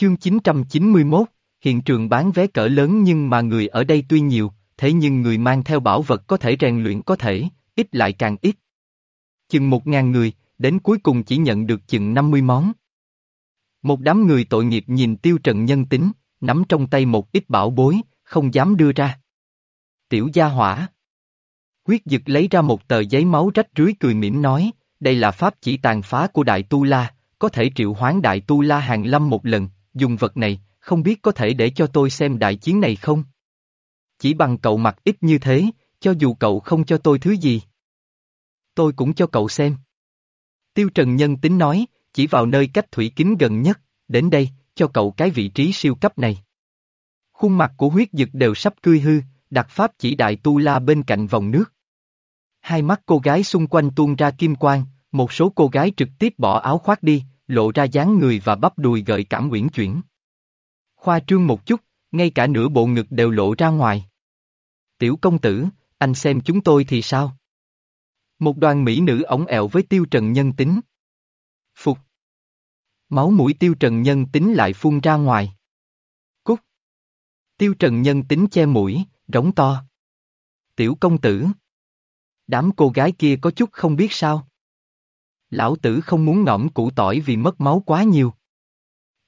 Chương 991, hiện trường bán vé cỡ lớn nhưng mà người ở đây tuy nhiều, thế nhưng người mang theo bảo vật có thể rèn luyện có thể, ít lại càng ít. Chừng một ngàn người, đến cuối cùng chỉ nhận được chừng 50 món. Một đám người tội nghiệp nhìn tiêu trần nhân tính, nắm trong tay một ít bảo bối, không dám đưa ra. Tiểu gia hỏa. Huyết dực lấy ra một tờ giấy máu rách rưới cười mỉm nói, đây là pháp chỉ tàn phá của Đại Tu La, có thể triệu hoán Đại Tu La hàng lâm một lần, dùng vật này, không biết có thể để cho tôi xem đại chiến này không? Chỉ bằng cậu mặc ít như thế, cho dù cậu không cho tôi thứ gì. Tôi cũng cho cậu xem. Tiêu Trần Nhân tính nói, chỉ vào nơi cách thủy kính gần nhất, đến đây, cho cậu cái vị trí siêu cấp này. Khuôn mặt của huyết dực đều sắp cười hư, đặt pháp chỉ đại tu la bên cạnh vòng nước. Hai mắt cô gái xung quanh tuôn ra kim quang, một số cô gái trực tiếp bỏ áo khoác đi, lộ ra dáng người và bắp đùi gợi cảm uyển chuyển. Khoa trương một chút, ngay cả nửa bộ ngực đều lộ ra ngoài. Tiểu công tử, anh xem chúng tôi thì sao? Một đoàn mỹ nữ ống ẹo với tiêu trần nhân tính. Phục. Máu mũi tiêu trần nhân tính lại phun ra ngoài. Cút. Tiêu trần nhân tính che mũi, rống to. Tiểu công tử. Đám cô gái kia có chút không biết sao. Lão tử không muốn ngõm củ tỏi vì mất máu quá nhiều.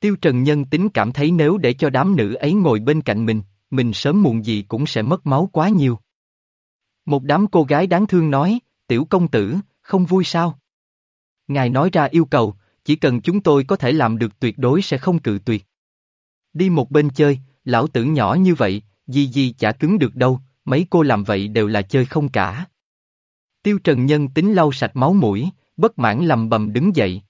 Tiêu Trần Nhân tính cảm thấy nếu để cho đám nữ ấy ngồi bên cạnh mình, mình sớm muộn gì cũng sẽ mất máu quá nhiều. Một đám cô gái đáng thương nói, tiểu công tử, không vui sao? Ngài nói ra yêu cầu, chỉ cần chúng tôi có thể làm được tuyệt đối sẽ không cự tuyệt. Đi một bên chơi, lão tử nhỏ như vậy, gì gì chả cứng được đâu, mấy cô làm vậy đều là chơi không cả. Tiêu Trần Nhân tính lau sạch máu mũi, bất mãn lầm bầm đứng dậy.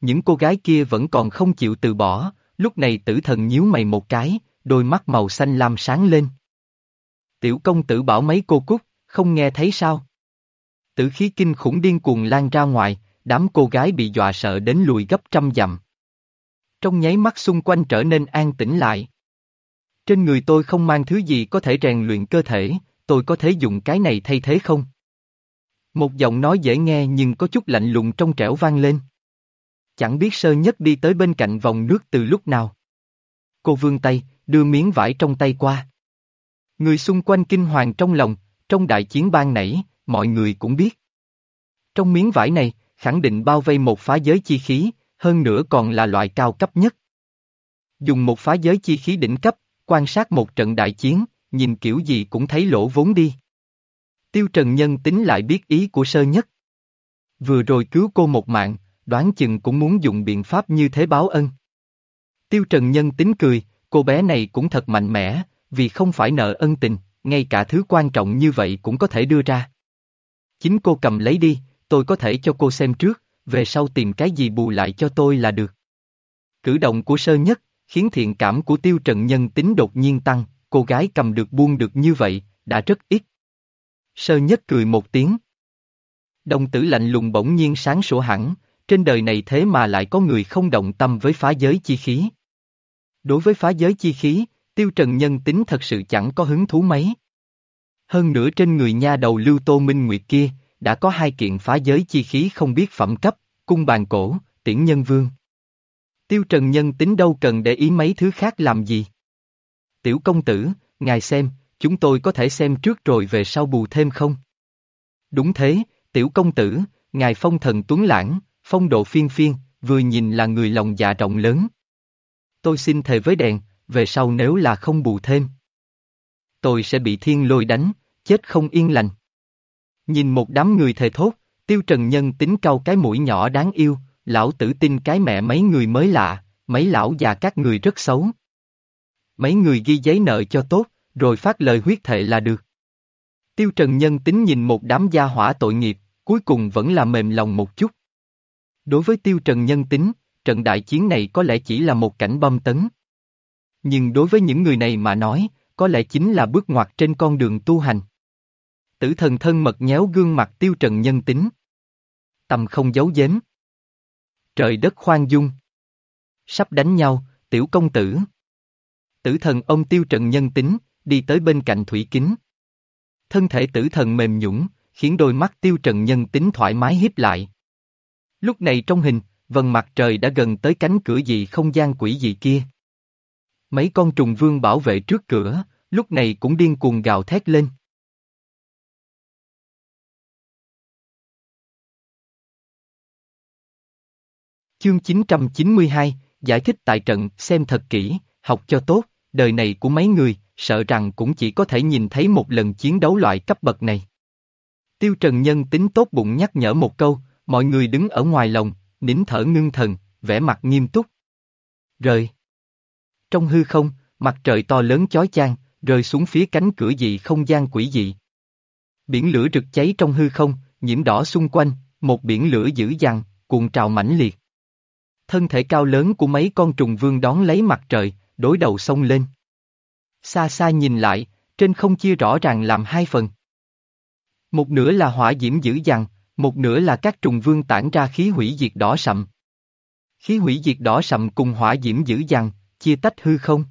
Những cô gái kia vẫn còn không chịu từ bỏ, lúc này tử thần nhíu mày một cái, đôi mắt màu xanh lam sáng lên. Tiểu công tử bảo mấy cô cút, không nghe thấy sao? Tử khí kinh khủng điên cuồng lan ra ngoài, đám cô gái bị dọa sợ đến lùi gấp trăm dặm. Trong nháy mắt xung quanh trở nên an tĩnh lại. Trên người tôi không mang thứ gì có thể rèn luyện cơ thể, tôi có thể dùng cái này thay thế không? Một giọng nói dễ nghe nhưng có chút lạnh lùng trong trẻo vang lên. Chẳng biết sơ nhất đi tới bên cạnh vòng nước từ lúc nào. Cô vươn tay, đưa miếng vải trong tay qua. Người xung quanh kinh hoàng trong lòng, trong đại chiến ban nảy, mọi người cũng biết. Trong miếng vải này, khẳng định bao vây một phá giới chi khí, hơn nữa còn là loại cao cấp nhất. Dùng một phá giới chi khí đỉnh cấp, quan sát một trận đại chiến, nhìn kiểu gì cũng thấy lỗ vốn đi. Tiêu Trần Nhân tính lại biết ý của sơ nhất. Vừa rồi cứu cô một mạng, đoán chừng cũng muốn dùng biện pháp như thế báo ân. Tiêu Trần Nhân tính cười, cô bé này cũng thật mạnh mẽ, vì không phải nợ ân tình, ngay cả thứ quan trọng như vậy cũng có thể đưa ra. Chính cô cầm lấy đi, tôi có thể cho cô xem trước, về sau tìm cái gì bù lại cho tôi là được. Cử động của sơ nhất, khiến thiện cảm của tiêu trần nhân tính đột nhiên tăng, cô gái cầm được buông được như vậy, đã rất ít. Sơ nhất cười một tiếng. Đồng tử lạnh lùng bỗng nhiên sáng sủa hẳn, trên đời này thế mà lại có người không động tâm với phá giới chi khí. Đối với phá giới chi khí, tiêu trần nhân tính thật sự chẳng có hứng thú mấy. Hơn nữa trên người nha đầu lưu tô minh nguyệt kia, đã có hai kiện phá giới chi khí không biết phẩm cấp, cung bàn cổ, tiễn nhân vương. Tiêu trần nhân tính đâu cần để ý mấy thứ khác làm gì. Tiểu công tử, ngài xem, chúng tôi có thể xem trước rồi về sau bù thêm không? Đúng thế, tiểu công tử, ngài phong thần tuấn lãng, phong độ phiên phiên, vừa nhìn là người lòng dạ rộng lớn. Tôi xin thề với đèn, về sau nếu là không bù thêm. Tôi sẽ bị thiên lôi đánh, chết không yên lành. Nhìn một đám người thề thốt, tiêu trần nhân tính cau cái mũi nhỏ đáng yêu, lão tử tin cái mẹ mấy người mới lạ, mấy lão già các người rất xấu. Mấy người ghi giấy nợ cho tốt, rồi phát lời huyết thệ là được. Tiêu Trần Nhân tính nhìn một đám gia hỏa tội nghiệp, cuối cùng vẫn là mềm lòng một chút. Đối với Tiêu Trần Nhân tính, trận đại chiến này có lẽ chỉ là một cảnh bom tấn. Nhưng đối với những người này mà nói, có lẽ chính là bước ngoặt trên con đường tu hành. Tử thần thân mật nhéo gương mặt Tiêu Trần Nhân tính. tầm không giấu giếm. Trời đất khoan dung. Sắp đánh nhau, tiểu công tử. Tử thần ông Tiêu Trần Nhân tính, đi tới bên cạnh thủy kính. Thân thể tử thần mềm nhũng, khiến đôi mắt tiêu trần nhân tính thoải mái hiếp lại. Lúc này trong hình, vần mặt trời đã gần tới cánh cửa dị không gian quỷ dị kia. Mấy con trùng vương bảo vệ trước cửa, lúc này cũng điên cuồng gào thét lên. Chương 992, giải thích tại trận, xem thật kỹ, học cho tốt, đời này của mấy người, sợ rằng cũng chỉ có thể nhìn thấy một lần chiến đấu loại cấp bậc này. Tiêu Trần Nhân tính tốt bụng nhắc nhở một câu, mọi người đứng ở ngoài lòng, nín thở ngưng thần, vẻ mặt nghiêm túc. Rời. Trong hư không, mặt trời to lớn chói chang, rơi xuống phía cánh cửa dị không gian quỷ dị. Biển lửa rực cháy trong hư không, nhiễm đỏ xung quanh, một biển lửa dữ dằn, cuộn trào mãnh liệt. Thân thể cao lớn của mấy con trùng vương đón lấy mặt trời, đối đầu xông lên. Xa xa nhìn lại, trên không chia rõ ràng làm hai phần. Một nửa là hỏa diễm dữ dằn, một nửa là các trùng vương tản ra khí hủy diệt đỏ sậm. Khí hủy diệt đỏ sậm cùng hỏa diễm dữ dằn, chia tách hư không.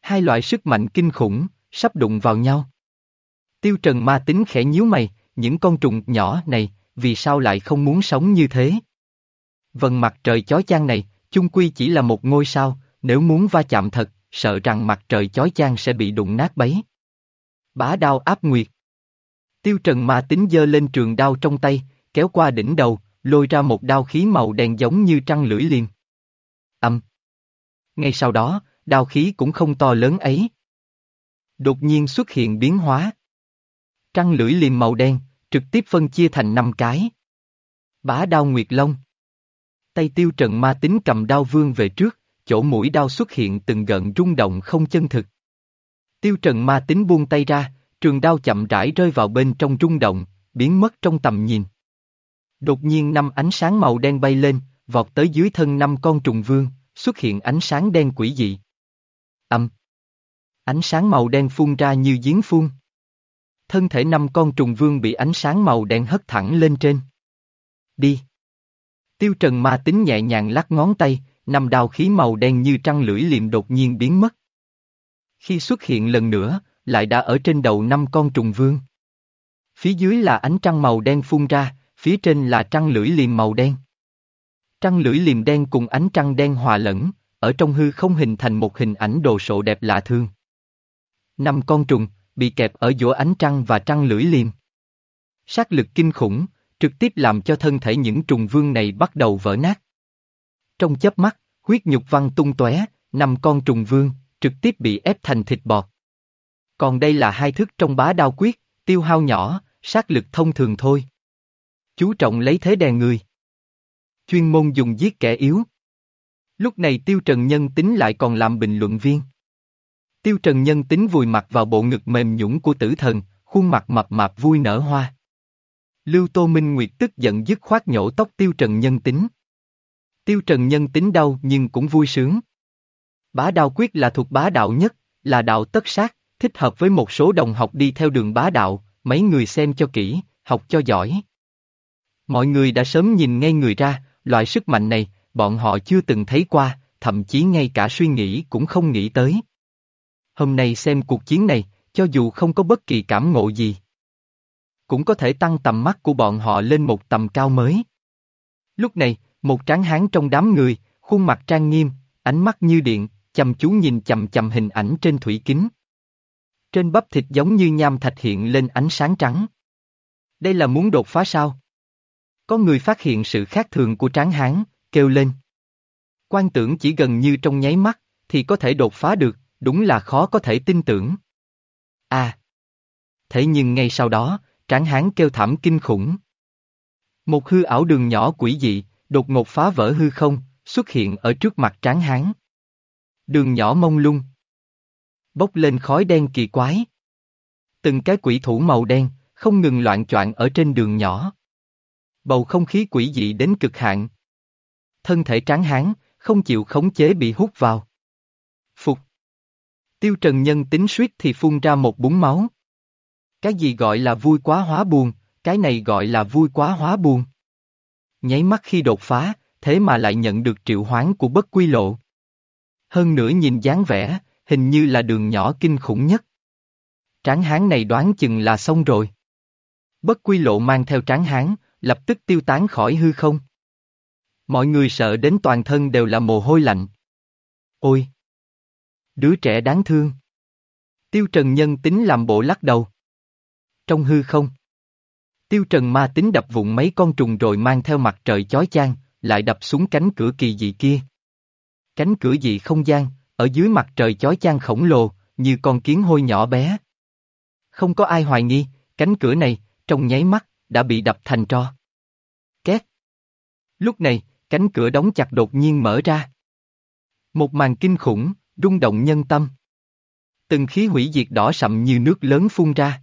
Hai loại sức mạnh kinh khủng, sắp đụng vào nhau. Tiêu Trần ma tính khẽ nhíu mày, những con trùng nhỏ này, vì sao lại không muốn sống như thế? Vần mặt trời chói chang này, chung quy chỉ là một ngôi sao, nếu muốn va chạm thật, sợ rằng mặt trời chói chang sẽ bị đụng nát bấy. Bá đao áp nguyệt. Tiêu Trần ma tính dơ lên trường đao trong tay, kéo qua đỉnh đầu, lôi ra một đao khí màu đen giống như trăng lưỡi liềm. Âm. Ngay sau đó, đao khí cũng không to lớn ấy. Đột nhiên xuất hiện biến hóa. Trăng lưỡi liềm màu đen, trực tiếp phân chia thành năm cái. Bá đao Nguyệt Long. Tay tiêu trần ma tính cầm đao vương về trước, chỗ mũi đau xuất hiện từng gợn rung động không chân thực. Tiêu trần ma tính buông tay ra, trường đao chậm rãi rơi vào bên trong rung động, biến mất trong tầm nhìn. Đột nhiên năm ánh sáng màu đen bay lên, vọt tới dưới thân năm con trùng vương, xuất hiện ánh sáng đen quỷ dị. Âm. Ánh sáng màu đen phun ra như giếng phun. Thân thể năm con trùng vương bị ánh sáng màu đen hất thẳng lên trên. Đi. Tiêu Trần ma tính nhẹ nhàng lắc ngón tay, năm đao khí màu đen như trăng lưỡi liềm đột nhiên biến mất. Khi xuất hiện lần nữa, lại đã ở trên đầu năm con trùng vương. Phía dưới là ánh trăng màu đen phun ra, phía trên là trăng lưỡi liềm màu đen. Trăng lưỡi liềm đen cùng ánh trăng đen hòa lẫn, ở trong hư không hình thành một hình ảnh đồ sộ đẹp lạ thương. Năm con trùng, bị kẹp ở giữa ánh trăng và trăng lưỡi liềm. Sát lực kinh khủng, trực tiếp làm cho thân thể những trùng vương này bắt đầu vỡ nát. Trong chớp mắt, huyết nhục văn tung tóe, năm con trùng vương, trực tiếp bị ép thành thịt bọt. Còn đây là hai thức trong bá đao quyết, tiêu hao nhỏ, sát lực thông thường thôi. Chú trọng lấy thế đè người. Chuyên môn dùng giết kẻ yếu. Lúc này Tiêu Trần Nhân tính lại còn làm bình luận viên. Tiêu Trần Nhân tính vùi mặt vào bộ ngực mềm nhũng của tử thần, khuôn mặt mập mạp vui nở hoa. Lưu Tô Minh Nguyệt tức giận dứt khoát nhổ tóc Tiêu Trần Nhân tính. Tiêu Trần Nhân tính đau nhưng cũng vui sướng. Bá đạo quyết là thuộc bá đạo nhất, là đạo tất sát, thích hợp với một số đồng học đi theo đường bá đạo, mấy người xem cho kỹ, học cho giỏi. Mọi người đã sớm nhìn ngay người ra, loại sức mạnh này, bọn họ chưa từng thấy qua, thậm chí ngay cả suy nghĩ cũng không nghĩ tới. Hôm nay xem cuộc chiến này, cho dù không có bất kỳ cảm ngộ gì, cũng có thể tăng tầm mắt của bọn họ lên một tầm cao mới. Lúc này, một tráng hán trong đám người, khuôn mặt trang nghiêm, ánh mắt như điện, chăm chú nhìn chầm chầm hình ảnh trên thủy kính. Trên bắp thịt giống như nham thạch hiện lên ánh sáng trắng. Đây là muốn đột phá sao? Có người phát hiện sự khác thường của tráng hán, kêu lên. Quan tưởng chỉ gần như trong nháy mắt, thì có thể đột phá được, đúng là khó có thể tin tưởng. À! Thế nhưng ngay sau đó, tráng hán kêu thảm kinh khủng. Một hư ảo đường nhỏ quỷ dị, đột ngột phá vỡ hư không, xuất hiện ở trước mặt tráng hán. Đường nhỏ mông lung. Bốc lên khói đen kỳ quái. Từng cái quỷ thủ màu đen, không ngừng loạn choạng ở trên đường nhỏ. Bầu không khí quỷ dị đến cực hạn. Thân thể tráng hán, không chịu khống chế bị hút vào. Phục. Tiêu Trần Nhân tính suýt thì phun ra một búng máu. Cái gì gọi là vui quá hóa buồn, cái này gọi là vui quá hóa buồn. Nháy mắt khi đột phá, thế mà lại nhận được triệu hoán của bất quy lộ. Hơn nữa nhìn dáng vẻ, hình như là đường nhỏ kinh khủng nhất. Tráng hán này đoán chừng là xong rồi. Bất quy lộ mang theo tráng hán, lập tức tiêu tán khỏi hư không. Mọi người sợ đến toàn thân đều là mồ hôi lạnh. Ôi! Đứa trẻ đáng thương. Tiêu Trần nhân tính làm bộ lắc đầu. Trong hư không. Tiêu Trần ma tính đập vụn mấy con trùng rồi mang theo mặt trời chói chang, lại đập xuống cánh cửa kỳ dị kia. Cánh cửa dị không gian, ở dưới mặt trời chói chang khổng lồ, như con kiến hôi nhỏ bé. Không có ai hoài nghi, cánh cửa này, trong nháy mắt, đã bị đập thành tro. Két. Lúc này, cánh cửa đóng chặt đột nhiên mở ra. Một màn kinh khủng, rung động nhân tâm. Từng khí hủy diệt đỏ sậm như nước lớn phun ra.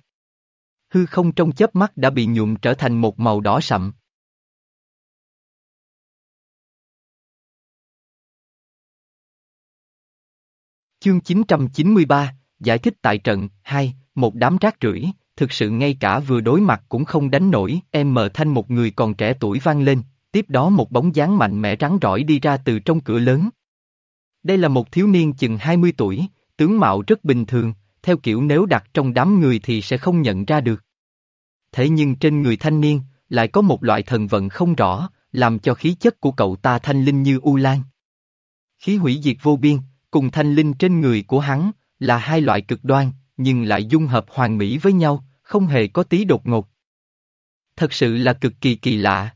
Hư không trong chớp mắt đã bị nhuộm trở thành một màu đỏ sậm. Chương 993, Giải thích tại trận, 2, một đám rác rưởi, thực sự ngay cả vừa đối mặt cũng không đánh nổi, em mờ thanh một người còn trẻ tuổi vang lên, tiếp đó một bóng dáng mạnh mẽ rắn rỏi đi ra từ trong cửa lớn. Đây là một thiếu niên chừng 20 tuổi, tướng mạo rất bình thường, theo kiểu nếu đặt trong đám người thì sẽ không nhận ra được. Thế nhưng trên người thanh niên, lại có một loại thần vận không rõ, làm cho khí chất của cậu ta thanh linh như u lan. Khí hủy diệt vô biên, cùng thanh linh trên người của hắn, là hai loại cực đoan, nhưng lại dung hợp hoàn mỹ với nhau, không hề có tí đột ngột. Thật sự là cực kỳ kỳ lạ.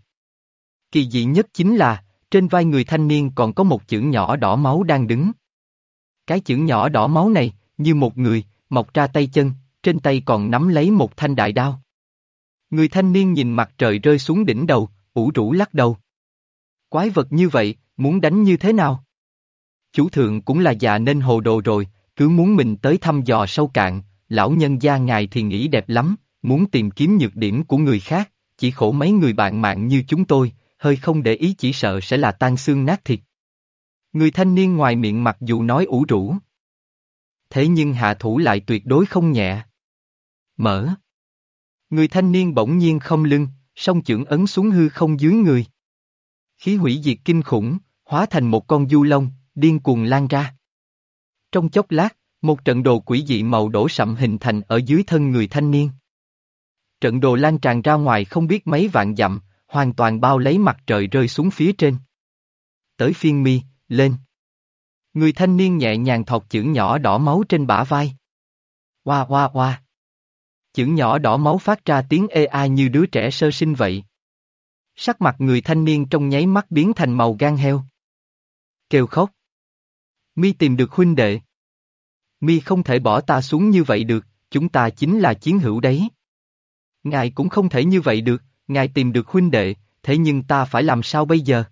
Kỳ dị nhất chính là, trên vai người thanh niên còn có một chữ nhỏ đỏ máu đang đứng. Cái chữ nhỏ đỏ máu này, như một người, mọc ra tay chân, trên tay còn nắm lấy một thanh đại đao. Người thanh niên nhìn mặt trời rơi xuống đỉnh đầu, ủ rũ lắc đầu. Quái vật như vậy, muốn đánh như thế nào? Chủ thượng cũng là già nên hồ đồ rồi, cứ muốn mình tới thăm dò sâu cạn, lão nhân gia ngài thì nghĩ đẹp lắm, muốn tìm kiếm nhược điểm của người khác, chỉ khổ mấy người bạn mạng như chúng tôi, hơi không để ý chỉ sợ sẽ là tan xương nát thịt. Người thanh niên ngoài miệng mặc dù nói ủ rũ. Thế nhưng hạ thủ lại tuyệt đối không nhẹ. Mở. Người thanh niên bỗng nhiên không lưng, song chưởng ấn xuống hư không dưới người. Khí hủy diệt kinh khủng, hóa thành một con du long, điên cuồng lan ra. Trong chốc lát, một trận đồ quỷ dị màu đổ sậm hình thành ở dưới thân người thanh niên. Trận đồ lan tràn ra ngoài không biết mấy vạn dặm, hoàn toàn bao lấy mặt trời rơi xuống phía trên. Tới phiên mi, lên. Người thanh niên nhẹ nhàng thọc chữ nhỏ đỏ máu trên bả vai. Hoa hoa hoa. Chữ nhỏ đỏ máu phát ra tiếng ê a như đứa trẻ sơ sinh vậy. Sắc mặt người thanh niên trong nháy mắt biến thành màu gan heo. Kêu khóc. Mi tìm được huynh đệ. Mi không thể bỏ ta xuống như vậy được, chúng ta chính là chiến hữu đấy. Ngài cũng không thể như vậy được, ngài tìm được huynh đệ, thế nhưng ta phải làm sao bây giờ?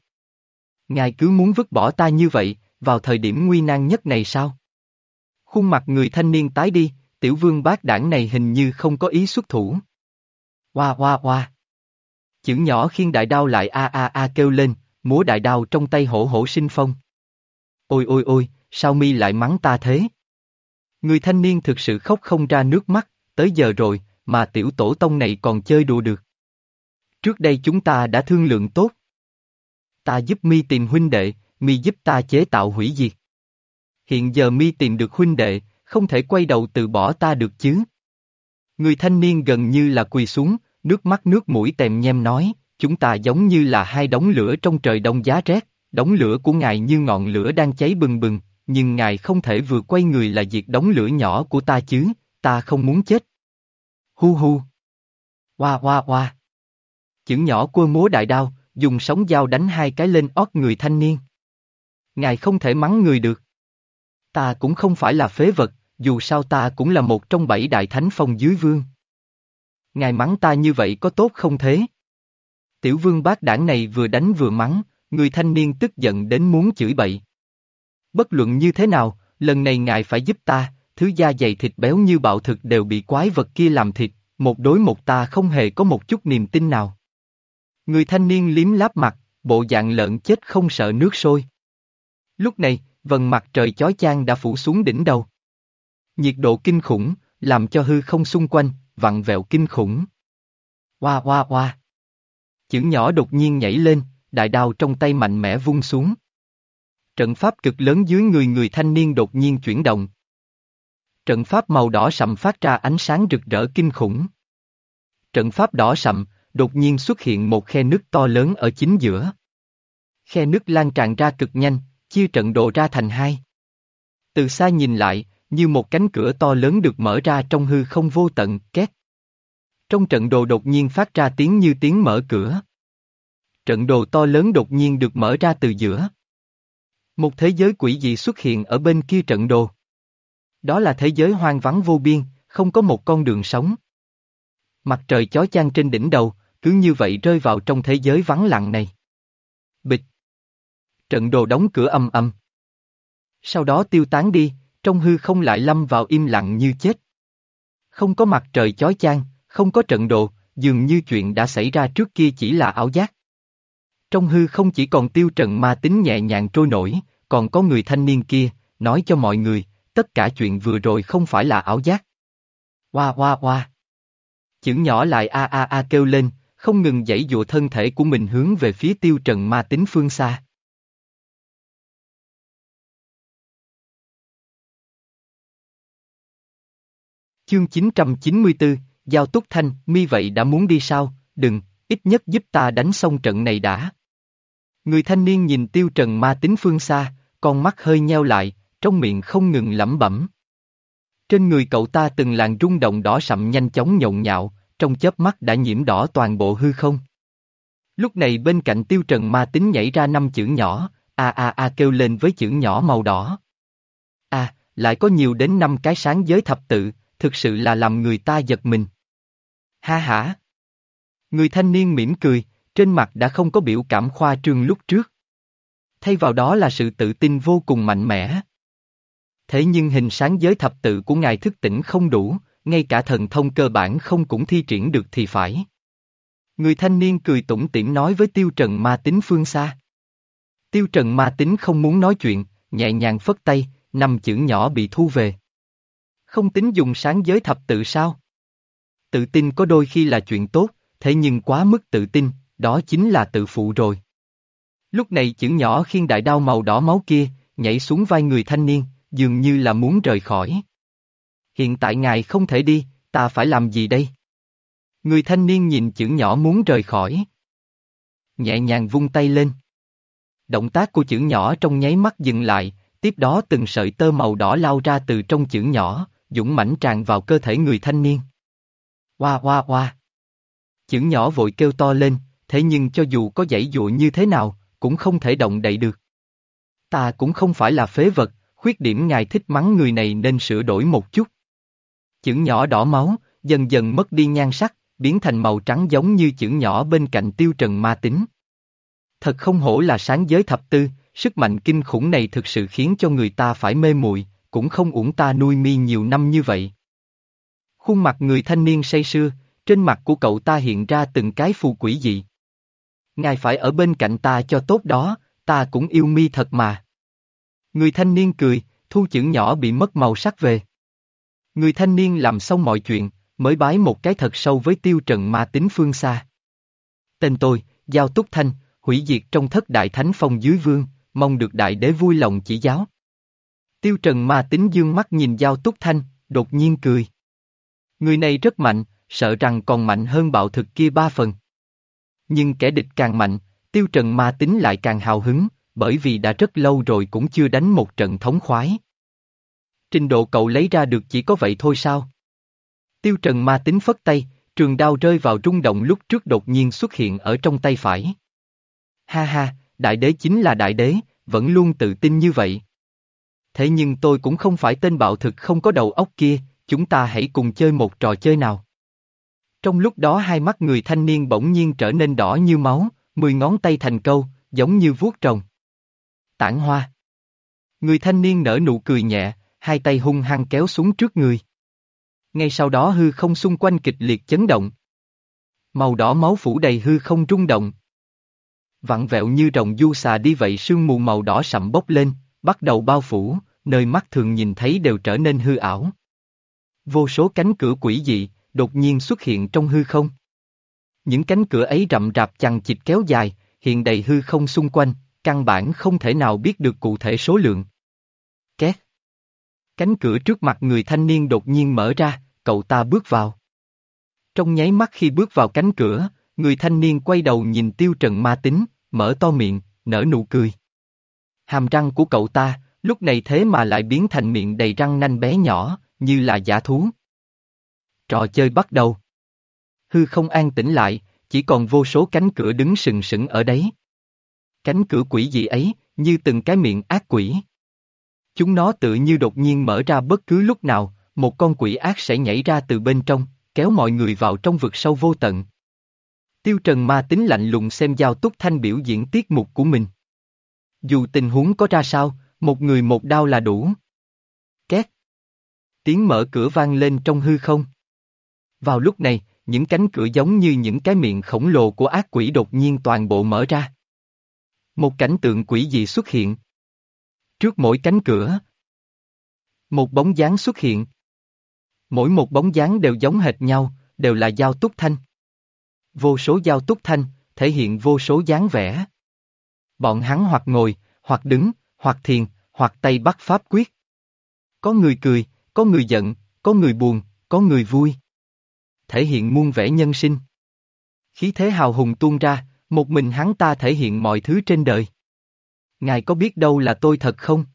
Ngài cứ muốn vứt bỏ ta như vậy, vào thời điểm nguy nan nhất này sao? Khuôn mặt người thanh niên tái đi, tiểu vương bác đảng này hình như không có ý xuất thủ. Hoa hoa hoa. Chữ nhỏ khiên đại đao lại a a a kêu lên, múa đại đao trong tay hổ hổ sinh phong. Ôi ôi ôi, sao mi lại mắng ta thế? Người thanh niên thực sự khóc không ra nước mắt, tới giờ rồi, mà tiểu tổ tông này còn chơi đùa được. Trước đây chúng ta đã thương lượng tốt. Ta giúp mi tìm huynh đệ, mi giúp ta chế tạo hủy diệt. Hiện giờ mi tìm được huynh đệ, không thể quay đầu từ bỏ ta được chứ. Người thanh niên gần như là quỳ xuống, nước mắt nước mũi tèm nhem nói, chúng ta giống như là hai đống lửa trong trời đông giá rét, đống lửa của ngài như ngọn lửa đang cháy bừng bừng, nhưng ngài không thể vừa quay người là diệt đống lửa nhỏ của ta chứ, ta không muốn chết. Hu hu. Hoa hoa hoa. Chữ nhỏ quơ múa đại đao, dùng sóng dao đánh hai cái lên ót người thanh niên. Ngài không thể mắng người được. Ta cũng không phải là phế vật, dù sao ta cũng là một trong bảy đại thánh phong dưới vương. Ngài mắng ta như vậy có tốt không thế? Tiểu vương bác đảng này vừa đánh vừa mắng, người thanh niên tức giận đến muốn chửi bậy. Bất luận như thế nào, lần này ngài phải giúp ta, thứ da dày thịt béo như bạo thực đều bị quái vật kia làm thịt, một đối một ta không hề có một chút niềm tin nào. Người thanh niên liếm láp mặt, bộ dạng lợn chết không sợ nước sôi. Lúc này, vần mặt trời chói chang đã phủ xuống đỉnh đầu. Nhiệt độ kinh khủng, làm cho hư không xung quanh, vặn vẹo kinh khủng. Hoa hoa hoa. Chữ nhỏ đột nhiên nhảy lên, đại đao trong tay mạnh mẽ vung xuống. Trận pháp cực lớn dưới người người thanh niên đột nhiên chuyển động. Trận pháp màu đỏ sậm phát ra ánh sáng rực rỡ kinh khủng. Trận pháp đỏ sậm, đột nhiên xuất hiện một khe nước to lớn ở chính giữa. Khe nước lan tràn ra cực nhanh, chia trận đồ ra thành hai. Từ xa nhìn lại, như một cánh cửa to lớn được mở ra trong hư không vô tận, két. Trong trận đồ đột nhiên phát ra tiếng như tiếng mở cửa. Trận đồ to lớn đột nhiên được mở ra từ giữa. Một thế giới quỷ dị xuất hiện ở bên kia trận đồ. Đó là thế giới hoang vắng vô biên, không có một con đường sống. Mặt trời chói chang trên đỉnh đầu, cứ như vậy rơi vào trong thế giới vắng lặng này. Bịch. Trận đồ đóng cửa âm âm. Sau đó tiêu tán đi, trong hư không lại lâm vào im lặng như chết. Không có mặt trời chói chang, không có trận đồ, dường như chuyện đã xảy ra trước kia chỉ là ảo giác. Trong hư không chỉ còn tiêu trần ma tính nhẹ nhàng trôi nổi, còn có người thanh niên kia, nói cho mọi người, tất cả chuyện vừa rồi không phải là ảo giác. Hoa hoa hoa. Chữ nhỏ lại a a a kêu lên, không ngừng dãy dụa thân thể của mình hướng về phía tiêu trần ma tính phương xa. Chương 994, Giao Túc Thanh, mi vậy đã muốn đi sao, đừng, ít nhất giúp ta đánh xong trận này đã. Người thanh niên nhìn tiêu trần ma tính phương xa, con mắt hơi nheo lại, trong miệng không ngừng lẩm bẩm. Trên người cậu ta từng làn rung động đỏ sậm nhanh chóng nhộn nhạo, trong chớp mắt đã nhiễm đỏ toàn bộ hư không. Lúc này bên cạnh tiêu trần ma tính nhảy ra năm chữ nhỏ, a a a kêu lên với chữ nhỏ màu đỏ. A, à, lại có nhiều đến năm cái sáng giới thập tự, thực sự là làm người ta giật mình. Ha ha. Người thanh niên mỉm cười, trên mặt đã không có biểu cảm khoa trương lúc trước. Thay vào đó là sự tự tin vô cùng mạnh mẽ. Thế nhưng hình sáng giới thập tự của ngài thức tỉnh không đủ, ngay cả thần thông cơ bản không cũng thi triển được thì phải. Người thanh niên cười tủm tỉm nói với Tiêu Trần ma tính phương xa. Tiêu Trần ma tính không muốn nói chuyện, nhẹ nhàng phất tay, năm chữ nhỏ bị thu về. Không tính dùng sáng giới thập tự sao? Tự tin có đôi khi là chuyện tốt, thế nhưng quá mức tự tin, đó chính là tự phụ rồi. Lúc này chữ nhỏ khiên đại đao màu đỏ máu kia, nhảy xuống vai người thanh niên, dường như là muốn rời khỏi. Hiện tại ngài không thể đi, ta phải làm gì đây? Người thanh niên nhìn chữ nhỏ muốn rời khỏi. Nhẹ nhàng vung tay lên. Động tác của chữ nhỏ trong nháy mắt dừng lại, tiếp đó từng sợi tơ màu đỏ lao ra từ trong chữ nhỏ, dũng mãnh tràn vào cơ thể người thanh niên. Hoa hoa hoa. Chữ nhỏ vội kêu to lên, thế nhưng cho dù có dãy dụa như thế nào, cũng không thể động đậy được. Ta cũng không phải là phế vật, khuyết điểm ngài thích mắng người này nên sửa đổi một chút. Chữ nhỏ đỏ máu, dần dần mất đi nhan sắc, biến thành màu trắng giống như chữ nhỏ bên cạnh tiêu trần ma tính. Thật không hổ là sáng giới thập tư, sức mạnh kinh khủng này thực sự khiến cho người ta phải mê muội, cũng không uổng ta nuôi mi nhiều năm như vậy. Khuôn mặt người thanh niên say sưa, trên mặt của cậu ta hiện ra từng cái phù quỷ dị. Ngài phải ở bên cạnh ta cho tốt đó, ta cũng yêu mi thật mà. Người thanh niên cười, thu chữ nhỏ bị mất màu sắc về. Người thanh niên làm xong mọi chuyện, mới bái một cái thật sâu với tiêu trần ma tính phương xa. Tên tôi, Giao Túc Thanh, hủy diệt trong thất đại thánh phong dưới vương, mong được đại đế vui lòng chỉ giáo. Tiêu trần ma tính dương mắt nhìn Giao Túc Thanh, đột nhiên cười. Người này rất mạnh, sợ rằng còn mạnh hơn bạo thực kia ba phần. Nhưng kẻ địch càng mạnh, tiêu trần ma tính lại càng hào hứng, bởi vì đã rất lâu rồi cũng chưa đánh một trận thống khoái. Trình độ cậu lấy ra được chỉ có vậy thôi sao? Tiêu trần ma tính phất tay, trường đao rơi vào rung động lúc trước đột nhiên xuất hiện ở trong tay phải. Ha ha, đại đế chính là đại đế, vẫn luôn tự tin như vậy. Thế nhưng tôi cũng không phải tên bạo thực không có đầu óc kia, chúng ta hãy cùng chơi một trò chơi nào. Trong lúc đó hai mắt người thanh niên bỗng nhiên trở nên đỏ như máu, mười ngón tay thành câu, giống như vuốt trồng. Tản hoa. Người thanh niên nở nụ cười nhẹ, hai tay hung hăng kéo xuống trước người. Ngay sau đó hư không xung quanh kịch liệt chấn động. Màu đỏ máu phủ đầy hư không rung động. Vặn vẹo như rồng du xà đi vậy sương mù màu đỏ sậm bốc lên, bắt đầu bao phủ, nơi mắt thường nhìn thấy đều trở nên hư ảo. Vô số cánh cửa quỷ dị, đột nhiên xuất hiện trong hư không. Những cánh cửa ấy rậm rạp chằng chịt kéo dài, hiện đầy hư không xung quanh, căn bản không thể nào biết được cụ thể số lượng. Két. Cánh cửa trước mặt người thanh niên đột nhiên mở ra, cậu ta bước vào. Trong nháy mắt khi bước vào cánh cửa, người thanh niên quay đầu nhìn tiêu trần ma tính, mở to miệng, nở nụ cười. Hàm răng của cậu ta, lúc này thế mà lại biến thành miệng đầy răng nanh bé nhỏ, như là giả thú. Trò chơi bắt đầu. Hư không an tĩnh lại, chỉ còn vô số cánh cửa đứng sừng sững ở đấy. Cánh cửa quỷ dị ấy, như từng cái miệng ác quỷ. Chúng nó tự như đột nhiên mở ra bất cứ lúc nào, một con quỷ ác sẽ nhảy ra từ bên trong, kéo mọi người vào trong vực sâu vô tận. Tiêu Trần ma tính lạnh lùng xem Giao Túc Thanh biểu diễn tiết mục của mình. Dù tình huống có ra sao, một người một đao là đủ. Két. Tiếng mở cửa vang lên trong hư không. Vào lúc này, những cánh cửa giống như những cái miệng khổng lồ của ác quỷ đột nhiên toàn bộ mở ra. Một cảnh tượng quỷ dị xuất hiện. Trước mỗi cánh cửa, một bóng dáng xuất hiện. Mỗi một bóng dáng đều giống hệt nhau, đều là dao túc thanh. Vô số dao túc thanh, thể hiện vô số dáng vẻ. Bọn hắn hoặc ngồi, hoặc đứng, hoặc thiền, hoặc tay bắt pháp quyết. Có người cười, có người giận, có người buồn, có người vui. Thể hiện muôn vẻ nhân sinh. Khí thế hào hùng tuôn ra, một mình hắn ta thể hiện mọi thứ trên đời. Ngài có biết đâu là tôi thật không?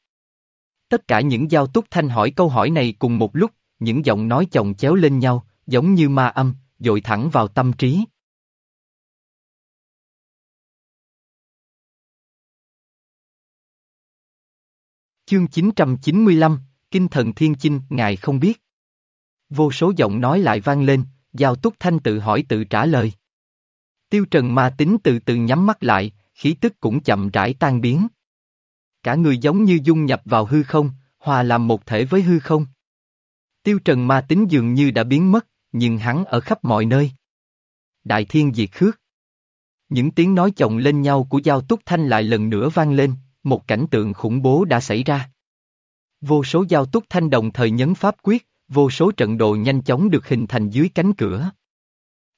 Tất cả những giao túc thanh hỏi câu hỏi này cùng một lúc, những giọng nói chồng chéo lên nhau, giống như ma âm, dội thẳng vào tâm trí. Chương 995, Kinh thần Thiên Chinh, Ngài không biết. Vô số giọng nói lại vang lên, Giao Túc Thanh tự hỏi tự trả lời. Tiêu Trần ma tính từ từ nhắm mắt lại, khí tức cũng chậm rãi tan biến. Cả người giống như dung nhập vào hư không, hòa làm một thể với hư không. Tiêu Trần ma tính dường như đã biến mất, nhưng hắn ở khắp mọi nơi. Đại thiên diệt khước. Những tiếng nói chồng lên nhau của Giao Túc Thanh lại lần nữa vang lên, một cảnh tượng khủng bố đã xảy ra. Vô số Giao Túc Thanh đồng thời nhấn pháp quyết, vô số trận đồ nhanh chóng được hình thành dưới cánh cửa.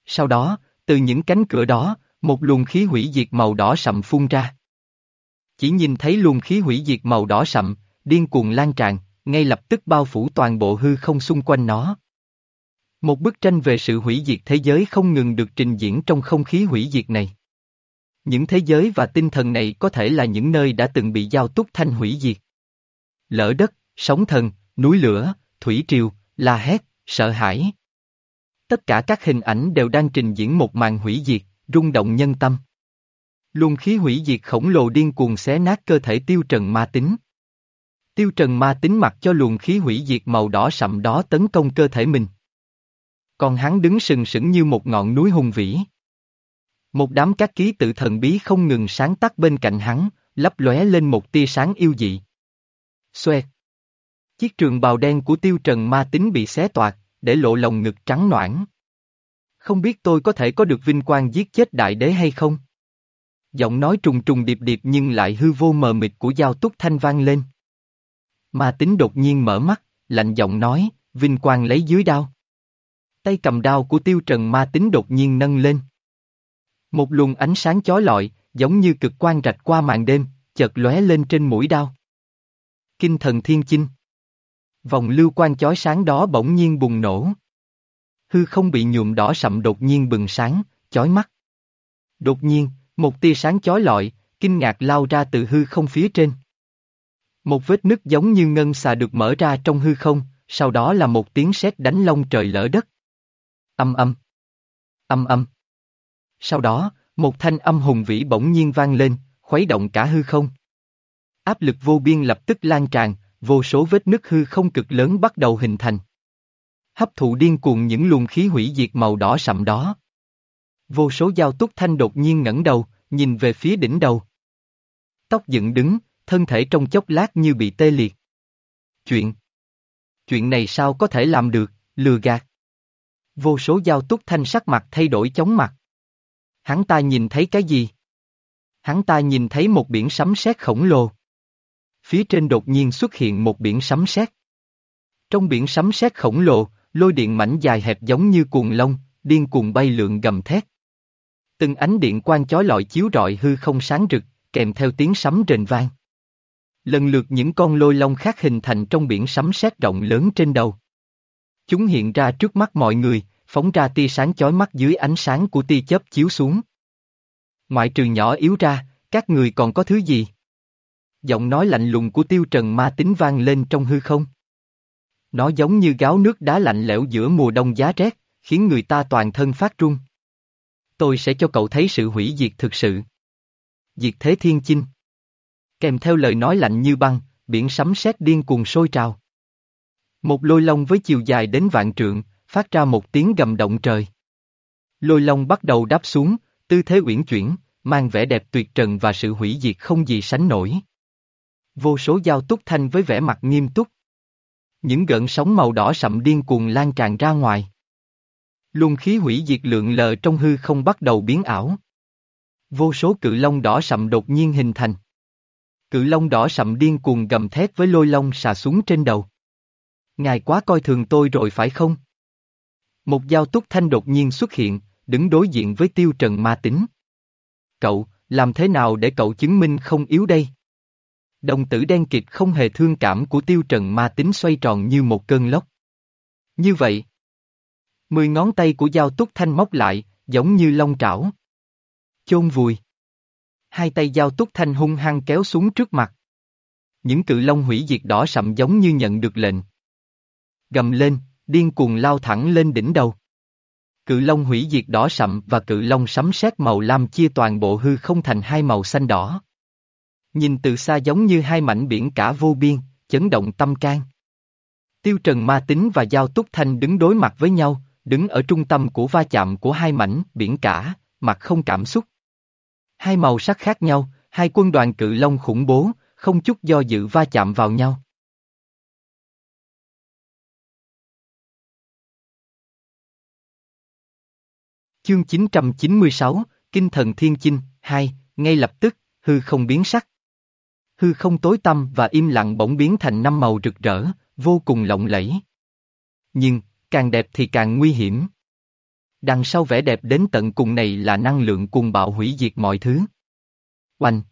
Sau đó, từ những cánh cửa đó, một luồng khí hủy diệt màu đỏ sậm phun ra. Chỉ nhìn thấy luồng khí hủy diệt màu đỏ sậm, điên cuồng lan tràn, ngay lập tức bao phủ toàn bộ hư không xung quanh nó. Một bức tranh về sự hủy diệt thế giới không ngừng được trình diễn trong không khí hủy diệt này. Những thế giới và tinh thần này có thể là những nơi đã từng bị giao túc thanh hủy diệt. Lỡ đất, sóng thần, núi lửa, thủy triều, la hét, sợ hãi. Tất cả các hình ảnh đều đang trình diễn một màn hủy diệt, rung động nhân tâm. Luồng khí hủy diệt khổng lồ điên cuồng xé nát cơ thể tiêu trần ma tính. Tiêu trần ma tính mặc cho luồng khí hủy diệt màu đỏ sậm đó tấn công cơ thể mình. Còn hắn đứng sừng sững như một ngọn núi hùng vĩ. Một đám các ký tự thần bí không ngừng sáng tắt bên cạnh hắn, lấp lóe lên một tia sáng yêu dị. Xoẹt. Chiếc trường bào đen của tiêu trần ma tính bị xé toạc, để lộ lồng ngực trắng noãn. Không biết tôi có thể có được vinh quang giết chết đại đế hay không? Giọng nói trùng trùng điệp điệp nhưng lại hư vô mờ mịt của giao túc thanh vang lên. Ma tính đột nhiên mở mắt, lạnh giọng nói, vinh quang lấy dưới đao. Tay cầm đao của tiêu trần ma tính đột nhiên nâng lên. Một luồng ánh sáng chói lọi, giống như cực quang rạch qua màn đêm, chợt lóe lên trên mũi đao. Kinh thần thiên chinh. Vòng lưu quang chói sáng đó bỗng nhiên bùng nổ. Hư không bị nhuộm đỏ sậm đột nhiên bừng sáng, chói mắt. Đột nhiên, một tia sáng chói lọi, kinh ngạc lao ra từ hư không phía trên. Một vết nứt giống như ngân xà được mở ra trong hư không, sau đó là một tiếng sét đánh lông trời lỡ đất. Âm âm. Âm âm. Sau đó, một thanh âm hùng vĩ bỗng nhiên vang lên, khuấy động cả hư không. Áp lực vô biên lập tức lan tràn, vô số vết nứt hư không cực lớn bắt đầu hình thành. Hấp thụ điên cuồng những luồng khí hủy diệt màu đỏ sậm đó. Vô số giao túc thanh đột nhiên ngẩng đầu, nhìn về phía đỉnh đầu. Tóc dựng đứng, thân thể trong chốc lát như bị tê liệt. Chuyện. Chuyện này sao có thể làm được, lừa gạt. Vô số giao túc thanh sắc mặt thay đổi chóng mặt. Hắn ta nhìn thấy cái gì? Hắn ta nhìn thấy một biển sấm sét khổng lồ. Phía trên đột nhiên xuất hiện một biển sấm sét. Trong biển sấm sét khổng lồ, lôi điện mảnh dài hẹp giống như cuồng lông, điên cuồng bay lượn gầm thét. Từng ánh điện quang chói lọi chiếu rọi hư không sáng rực, kèm theo tiếng sấm rền vang. Lần lượt những con lôi long khác hình thành trong biển sấm sét rộng lớn trên đầu. Chúng hiện ra trước mắt mọi người, phóng ra tia sáng chói mắt dưới ánh sáng của tia chớp chiếu xuống. Ngoại trừ nhỏ yếu ra, Các người còn có thứ gì? Giọng nói lạnh lùng của tiêu trần ma tính vang lên trong hư không. Nó giống như gáo nước đá lạnh lẽo giữa mùa đông giá rét, khiến người ta toàn thân phát run. Tôi sẽ cho cậu thấy sự hủy diệt thực sự. Diệt thế thiên chinh. Kèm theo lời nói lạnh như băng, biển sấm sét điên cuồng sôi trào. Một lôi long với chiều dài đến vạn trượng, phát ra một tiếng gầm động trời. Lôi long bắt đầu đáp xuống, tư thế uyển chuyển, mang vẻ đẹp tuyệt trần và sự hủy diệt không gì sánh nổi. Vô số dao túc thanh với vẻ mặt nghiêm túc. Những gợn sóng màu đỏ sậm điên cuồng lan tràn ra ngoài. Luồng khí hủy diệt lượng lờ trong hư không bắt đầu biến ảo. Vô số cự long đỏ sậm đột nhiên hình thành. Cự long đỏ sậm điên cuồng gầm thét với lôi long xà xuống trên đầu. Ngài quá coi thường tôi rồi phải không? Một giao túc thanh đột nhiên xuất hiện, đứng đối diện với tiêu trần ma tính. Cậu, làm thế nào để cậu chứng minh không yếu đây? Đồng tử đen kịt không hề thương cảm của tiêu trần ma tính xoay tròn như một cơn lốc. Như vậy, mười ngón tay của giao túc thanh móc lại, giống như lông trảo. Chôn vùi. Hai tay giao túc thanh hung hăng kéo xuống trước mặt. Những cự long hủy diệt đỏ sậm giống như nhận được lệnh. Gầm lên, điên cuồng lao thẳng lên đỉnh đầu. Cự long hủy diệt đỏ sậm và cự long sấm sét màu lam chia toàn bộ hư không thành hai màu xanh đỏ. Nhìn từ xa giống như hai mảnh biển cả vô biên, chấn động tâm can. Tiêu Trần Ma Tính và Giao Túc Thanh đứng đối mặt với nhau, đứng ở trung tâm của va chạm của hai mảnh biển cả, mặt không cảm xúc. Hai màu sắc khác nhau, hai quân đoàn cự long khủng bố, không chút do dự va chạm vào nhau. Chương 996, Kinh thần Thiên Chinh, 2, ngay lập tức, hư không biến sắc. Hư không tối tăm và im lặng bỗng biến thành năm màu rực rỡ, vô cùng lộng lẫy. Nhưng, càng đẹp thì càng nguy hiểm. Đằng sau vẻ đẹp đến tận cùng này là năng lượng cuồng bạo hủy diệt mọi thứ. Oanh!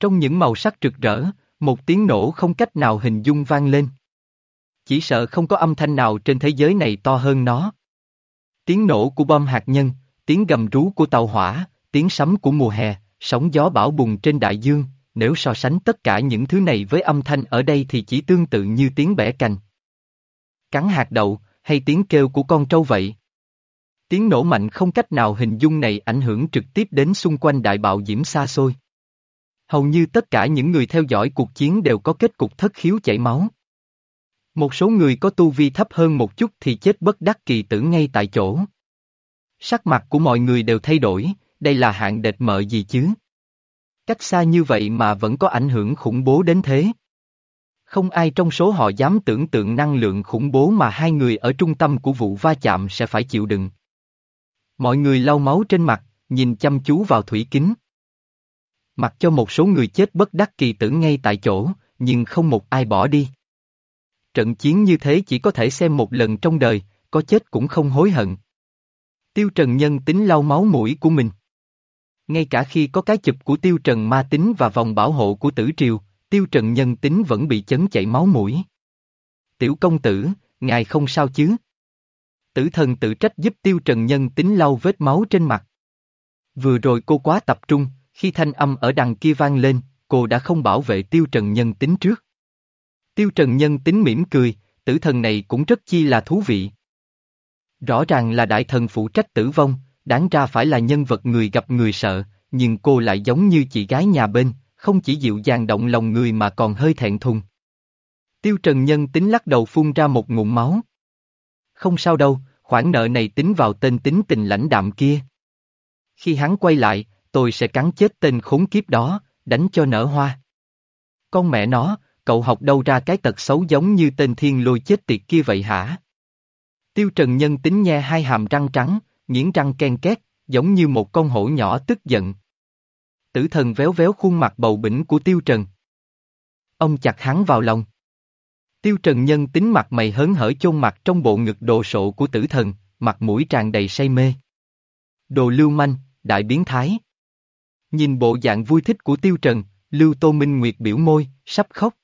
Trong những màu sắc rực rỡ, một tiếng nổ không cách nào hình dung vang lên. Chỉ sợ không có âm thanh nào trên thế giới này to hơn nó. Tiếng nổ của bom hạt nhân, tiếng gầm rú của tàu hỏa, tiếng sấm của mùa hè, sóng gió bão bùng trên đại dương, nếu so sánh tất cả những thứ này với âm thanh ở đây thì chỉ tương tự như tiếng bẻ cành. Cắn hạt đậu, hay tiếng kêu của con trâu vậy. Tiếng nổ mạnh không cách nào hình dung này ảnh hưởng trực tiếp đến xung quanh đại bạo diễm xa xôi. Hầu như tất cả những người theo dõi cuộc chiến đều có kết cục thất khiếu chảy máu. Một số người có tu vi thấp hơn một chút thì chết bất đắc kỳ tử ngay tại chỗ. Sắc mặt của mọi người đều thay đổi, đây là hạng đệt mợ gì chứ? Cách xa như vậy mà vẫn có ảnh hưởng khủng bố đến thế. Không ai trong số họ dám tưởng tượng năng lượng khủng bố mà hai người ở trung tâm của vụ va chạm sẽ phải chịu đựng. Mọi người lau máu trên mặt, nhìn chăm chú vào thủy kính. Mặc cho một số người chết bất đắc kỳ tử ngay tại chỗ, nhưng không một ai bỏ đi. Trận chiến như thế chỉ có thể xem một lần trong đời, có chết cũng không hối hận. Tiêu Trần Nhân tính lau máu mũi của mình. Ngay cả khi có cái chụp của Tiêu Trần ma tính và vòng bảo hộ của tử triều, Tiêu Trần Nhân tính vẫn bị chấn chảy máu mũi. Tiểu công tử, ngài không sao chứ? Tử thần tự trách giúp Tiêu Trần Nhân tính lau vết máu trên mặt. Vừa rồi cô quá tập trung, khi thanh âm ở đằng kia vang lên, cô đã không bảo vệ Tiêu Trần Nhân tính trước. Tiêu Trần Nhân tính mỉm cười, tử thần này cũng rất chi là thú vị. Rõ ràng là đại thần phụ trách tử vong, đáng ra phải là nhân vật người gặp người sợ, nhưng cô lại giống như chị gái nhà bên, không chỉ dịu dàng động lòng người mà còn hơi thẹn thùng. Tiêu Trần Nhân tính lắc đầu phun ra một ngụm máu. Không sao đâu, khoản nợ này tính vào tên tính tình lãnh đạm kia. Khi hắn quay lại, tôi sẽ cắn chết tên khốn kiếp đó, đánh cho nở hoa. Con mẹ nó, cậu học đâu ra cái tật xấu giống như tên thiên lôi chết tiệt kia vậy hả? Tiêu Trần Nhân tính nhe hai hàm răng trắng, nghiến răng ken két, giống như một con hổ nhỏ tức giận. Tử thần véo véo khuôn mặt bầu bỉnh của Tiêu Trần. Ông chặt hắn vào lòng. Tiêu Trần Nhân tính mặt mày hớn hở chôn mặt trong bộ ngực đồ sộ của tử thần, mặt mũi tràn đầy say mê. Đồ lưu manh, đại biến thái. Nhìn bộ dạng vui thích của Tiêu Trần, Lưu Tô Minh Nguyệt biểu môi, sắp khóc.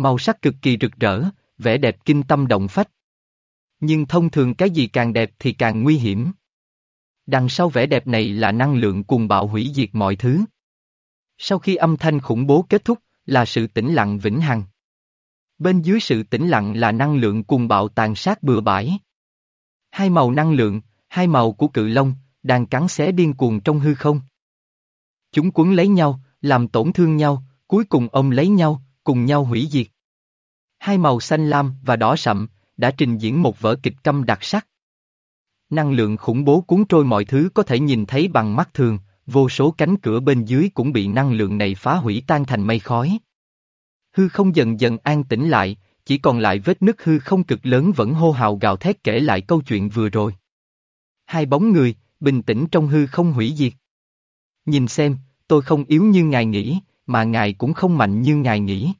Màu sắc cực kỳ rực rỡ, vẻ đẹp kinh tâm động phách. Nhưng thông thường cái gì càng đẹp thì càng nguy hiểm. Đằng sau vẻ đẹp này là năng lượng cuồng bạo hủy diệt mọi thứ. Sau khi âm thanh khủng bố kết thúc, là sự tĩnh lặng vĩnh hằng. Bên dưới sự tĩnh lặng là năng lượng cùng bạo tàn sát bừa bãi. Hai màu năng lượng, hai màu của cự long, đang cắn xé điên cuồng trong hư không. Chúng quấn lấy nhau, làm tổn thương nhau, cuối cùng ôm lấy nhau, cùng nhau hủy diệt. Hai màu xanh lam và đỏ sậm, đã trình diễn một vở kịch câm đặc sắc. Năng lượng khủng bố cuốn trôi mọi thứ có thể nhìn thấy bằng mắt thường, vô số cánh cửa bên dưới cũng bị năng lượng này phá hủy tan thành mây khói. Hư không dần dần an tĩnh lại, chỉ còn lại vết nứt hư không cực lớn vẫn hô hào gào thét kể lại câu chuyện vừa rồi. Hai bóng người, bình tĩnh trong hư không hủy diệt. Nhìn xem, tôi không yếu như ngài nghĩ, mà ngài cũng không mạnh như ngài nghĩ.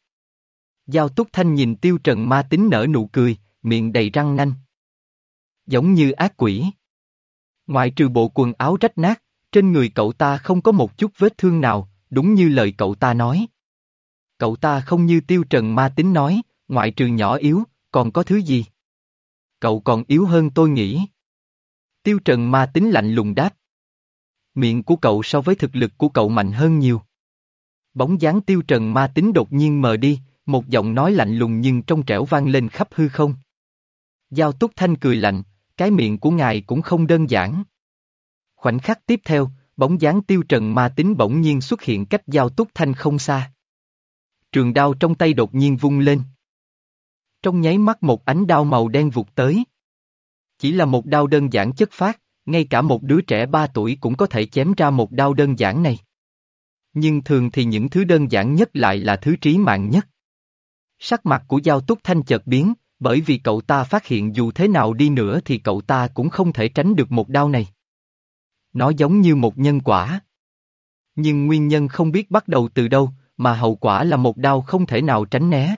Giao Túc Thanh nhìn Tiêu Trần ma tính nở nụ cười, miệng đầy răng nanh. Giống như ác quỷ. Ngoại trừ bộ quần áo rách nát, trên người cậu ta không có một chút vết thương nào, đúng như lời cậu ta nói. Cậu ta không như Tiêu Trần ma tính nói, ngoại trừ nhỏ yếu, còn có thứ gì? Cậu còn yếu hơn tôi nghĩ. Tiêu Trần ma tính lạnh lùng đáp. Miệng của cậu so với thực lực của cậu mạnh hơn nhiều. Bóng dáng Tiêu Trần ma tính đột nhiên mờ đi, một giọng nói lạnh lùng nhưng trong trẻo vang lên khắp hư không. Giao Túc Thanh cười lạnh, cái miệng của ngài cũng không đơn giản. Khoảnh khắc tiếp theo, bóng dáng tiêu trần ma tính bỗng nhiên xuất hiện cách Giao Túc Thanh không xa. Trường đao trong tay đột nhiên vung lên. Trong nháy mắt một ánh đao màu đen vụt tới. Chỉ là một đao đơn giản chất phát, ngay cả một đứa trẻ ba tuổi cũng có thể chém ra một đao đơn giản này. Nhưng thường thì những thứ đơn giản nhất lại là thứ trí mạng nhất. Sắc mặt của Giao Túc Thanh chợt biến, bởi vì cậu ta phát hiện dù thế nào đi nữa thì cậu ta cũng không thể tránh được một đau này. Nó giống như một nhân quả. Nhưng nguyên nhân không biết bắt đầu từ đâu, mà hậu quả là một đau không thể nào tránh né.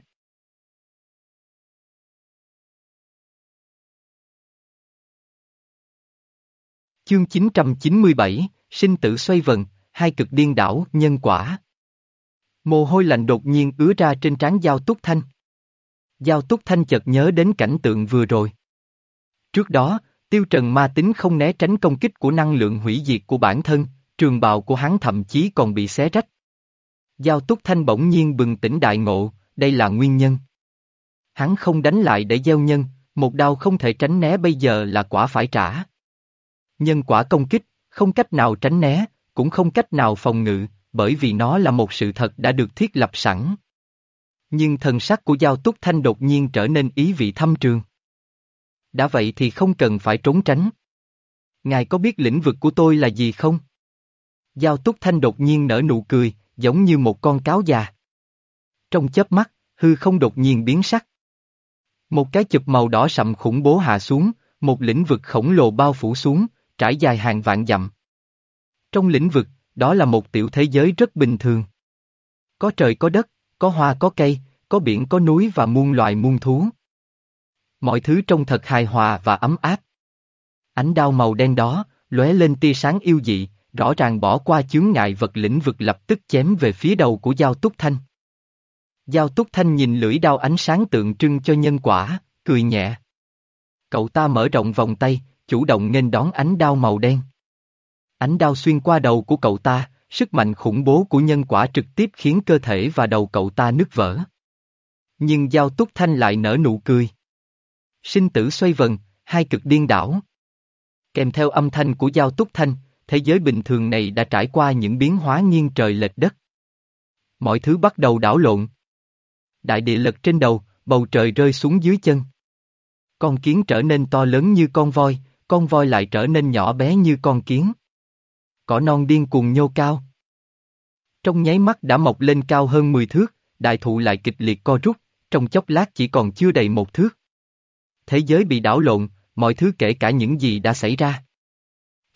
Chương 997, sinh tử xoay vần, hai cực điên đảo, nhân quả. Mồ hôi lạnh đột nhiên ứa ra trên trán Giao Túc Thanh. Giao Túc Thanh chợt nhớ đến cảnh tượng vừa rồi. Trước đó, Tiêu Trần ma tính không né tránh công kích của năng lượng hủy diệt của bản thân, trường bào của hắn thậm chí còn bị xé rách. Giao Túc Thanh bỗng nhiên bừng tỉnh đại ngộ, đây là nguyên nhân. Hắn không đánh lại để gieo nhân, một đau không thể tránh né bây giờ là quả phải trả. Nhân quả công kích, không cách nào tránh né, cũng không cách nào phòng ngự, bởi vì nó là một sự thật đã được thiết lập sẵn. Nhưng thần sắc của Giao Túc Thanh đột nhiên trở nên ý vị thâm trường. Đã vậy thì không cần phải trốn tránh. Ngài có biết lĩnh vực của tôi là gì không? Giao Túc Thanh đột nhiên nở nụ cười, giống như một con cáo già. Trong chớp mắt, hư không đột nhiên biến sắc. Một cái chụp màu đỏ sậm khủng bố hạ xuống, một lĩnh vực khổng lồ bao phủ xuống, trải dài hàng vạn dặm. Trong lĩnh vực, đó là một tiểu thế giới rất bình thường. Có trời có đất, có hoa có cây, có biển có núi và muôn loài muôn thú. Mọi thứ trông thật hài hòa và ấm áp. Ánh đao màu đen đó, lóe lên tia sáng yêu dị, rõ ràng bỏ qua chướng ngại vật lĩnh vực lập tức chém về phía đầu của Giao Túc Thanh. Giao Túc Thanh nhìn lưỡi đao ánh sáng tượng trưng cho nhân quả, cười nhẹ. Cậu ta mở rộng vòng tay, chủ động nghênh đón ánh đao màu đen. Ánh đao xuyên qua đầu của cậu ta, sức mạnh khủng bố của nhân quả trực tiếp khiến cơ thể và đầu cậu ta nứt vỡ. Nhưng Giao Túc Thanh lại nở nụ cười. Sinh tử xoay vần, hai cực điên đảo. Kèm theo âm thanh của Giao Túc Thanh, thế giới bình thường này đã trải qua những biến hóa nghiêng trời lệch đất. Mọi thứ bắt đầu đảo lộn. Đại địa lật trên đầu, bầu trời rơi xuống dưới chân. Con kiến trở nên to lớn như con voi, con voi lại trở nên nhỏ bé như con kiến. Cỏ non điên cuồng nhô cao. Trong nháy mắt đã mọc lên cao hơn 10 thước, đại thụ lại kịch liệt co rút, trong chốc lát chỉ còn chưa đầy một thước. Thế giới bị đảo lộn, mọi thứ kể cả những gì đã xảy ra.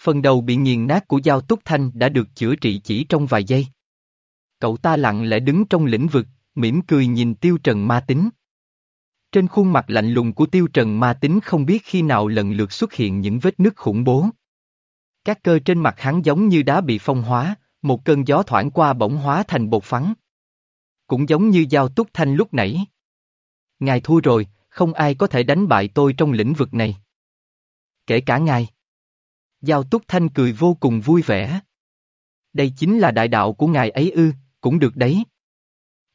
Phần đầu bị nghiền nát của Giao Túc Thanh đã được chữa trị chỉ trong vài giây. Cậu ta lặng lẽ đứng trong lĩnh vực, mỉm cười nhìn Tiêu Trần ma tính. Trên khuôn mặt lạnh lùng của Tiêu Trần ma tính không biết khi nào lần lượt xuất hiện những vết nứt khủng bố. Các cơ trên mặt hắn giống như đá bị phong hóa, một cơn gió thoảng qua bỗng hóa thành bột phấn. Cũng giống như Giao Túc Thanh lúc nãy. Ngài thua rồi, không ai có thể đánh bại tôi trong lĩnh vực này. Kể cả ngài. Giao Túc Thanh cười vô cùng vui vẻ. Đây chính là đại đạo của ngài ấy ư, cũng được đấy.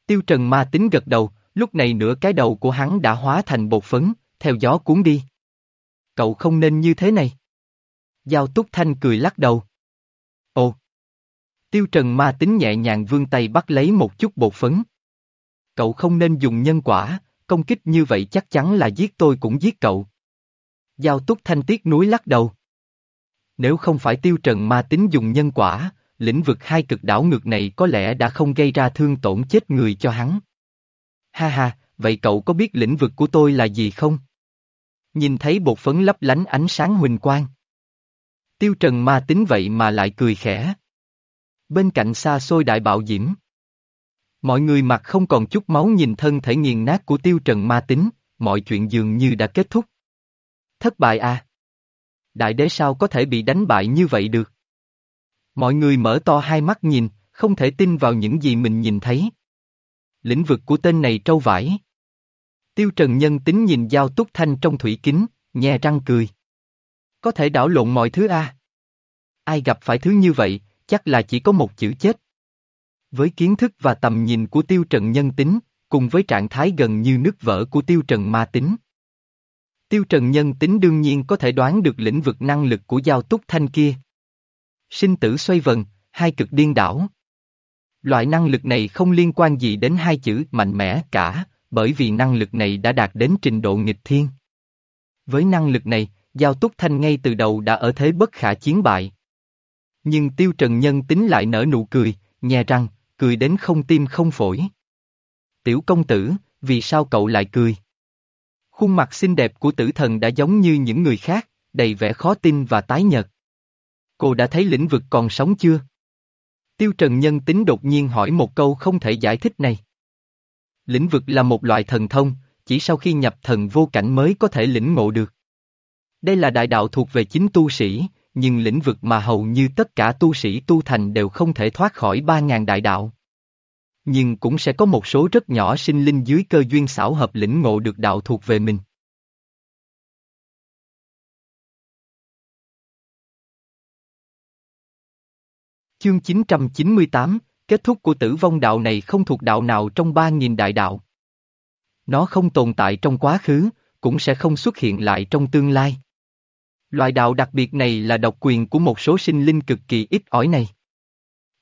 Tiêu Trần ma tính gật đầu, lúc này nửa cái đầu của hắn đã hóa thành bột phấn, theo gió cuốn đi. Cậu không nên như thế này. Giao Túc Thanh cười lắc đầu. Ồ! Tiêu Trần ma tính nhẹ nhàng vươn tay bắt lấy một chút bột phấn. Cậu không nên dùng nhân quả, công kích như vậy chắc chắn là giết tôi cũng giết cậu. Giao Túc Thanh tiếc núi lắc đầu. Nếu không phải Tiêu Trần ma tính dùng nhân quả, lĩnh vực hai cực đảo ngược này có lẽ đã không gây ra thương tổn chết người cho hắn. Ha ha, vậy cậu có biết lĩnh vực của tôi là gì không? Nhìn thấy bột phấn lấp lánh ánh sáng huỳnh quang. Tiêu Trần ma tính vậy mà lại cười khẽ. Bên cạnh xa xôi đại bạo diễm. Mọi người mặt không còn chút máu nhìn thân thể nghiền nát của Tiêu Trần ma tính, mọi chuyện dường như đã kết thúc. Thất bại à? Đại đế sao có thể bị đánh bại như vậy được? Mọi người mở to hai mắt nhìn, không thể tin vào những gì mình nhìn thấy. Lĩnh vực của tên này trâu vải. Tiêu Trần Nhân tính nhìn Giao Túc Thanh trong thủy kính, nhè răng cười. Có thể đảo lộn mọi thứ a. Ai gặp phải thứ như vậy, chắc là chỉ có một chữ chết. Với kiến thức và tầm nhìn của Tiêu Trần Nhân tính, cùng với trạng thái gần như nứt vỡ của Tiêu Trần Ma tính. Tiêu Trần Nhân tính đương nhiên có thể đoán được lĩnh vực năng lực của Giao Túc Thanh kia. Sinh tử xoay vần, hai cực điên đảo. Loại năng lực này không liên quan gì đến hai chữ mạnh mẽ cả, bởi vì năng lực này đã đạt đến trình độ nghịch thiên. Với năng lực này, Giao Túc Thanh ngay từ đầu đã ở thế bất khả chiến bại. Nhưng Tiêu Trần Nhân tính lại nở nụ cười, nhè răng, cười đến không tim không phổi. Tiểu công tử, vì sao cậu lại cười? Khuôn mặt xinh đẹp của tử thần đã giống như những người khác, đầy vẻ khó tin và tái nhợt. Cô đã thấy lĩnh vực còn sống chưa? Tiêu Trần Nhân tính đột nhiên hỏi một câu không thể giải thích này. Lĩnh vực là một loại thần thông, chỉ sau khi nhập thần vô cảnh mới có thể lĩnh ngộ được. Đây là đại đạo thuộc về chính tu sĩ, nhưng lĩnh vực mà hầu như tất cả tu sĩ tu thành đều không thể thoát khỏi ba ngàn đại đạo. Nhưng cũng sẽ có một số rất nhỏ sinh linh dưới cơ duyên xảo hợp lĩnh ngộ được đạo thuộc về mình. Chương 998, kết thúc của tử vong đạo này không thuộc đạo nào trong ba nghìn đại đạo. Nó không tồn tại trong quá khứ, cũng sẽ không xuất hiện lại trong tương lai. Loại đạo đặc biệt này là độc quyền của một số sinh linh cực kỳ ít ỏi này.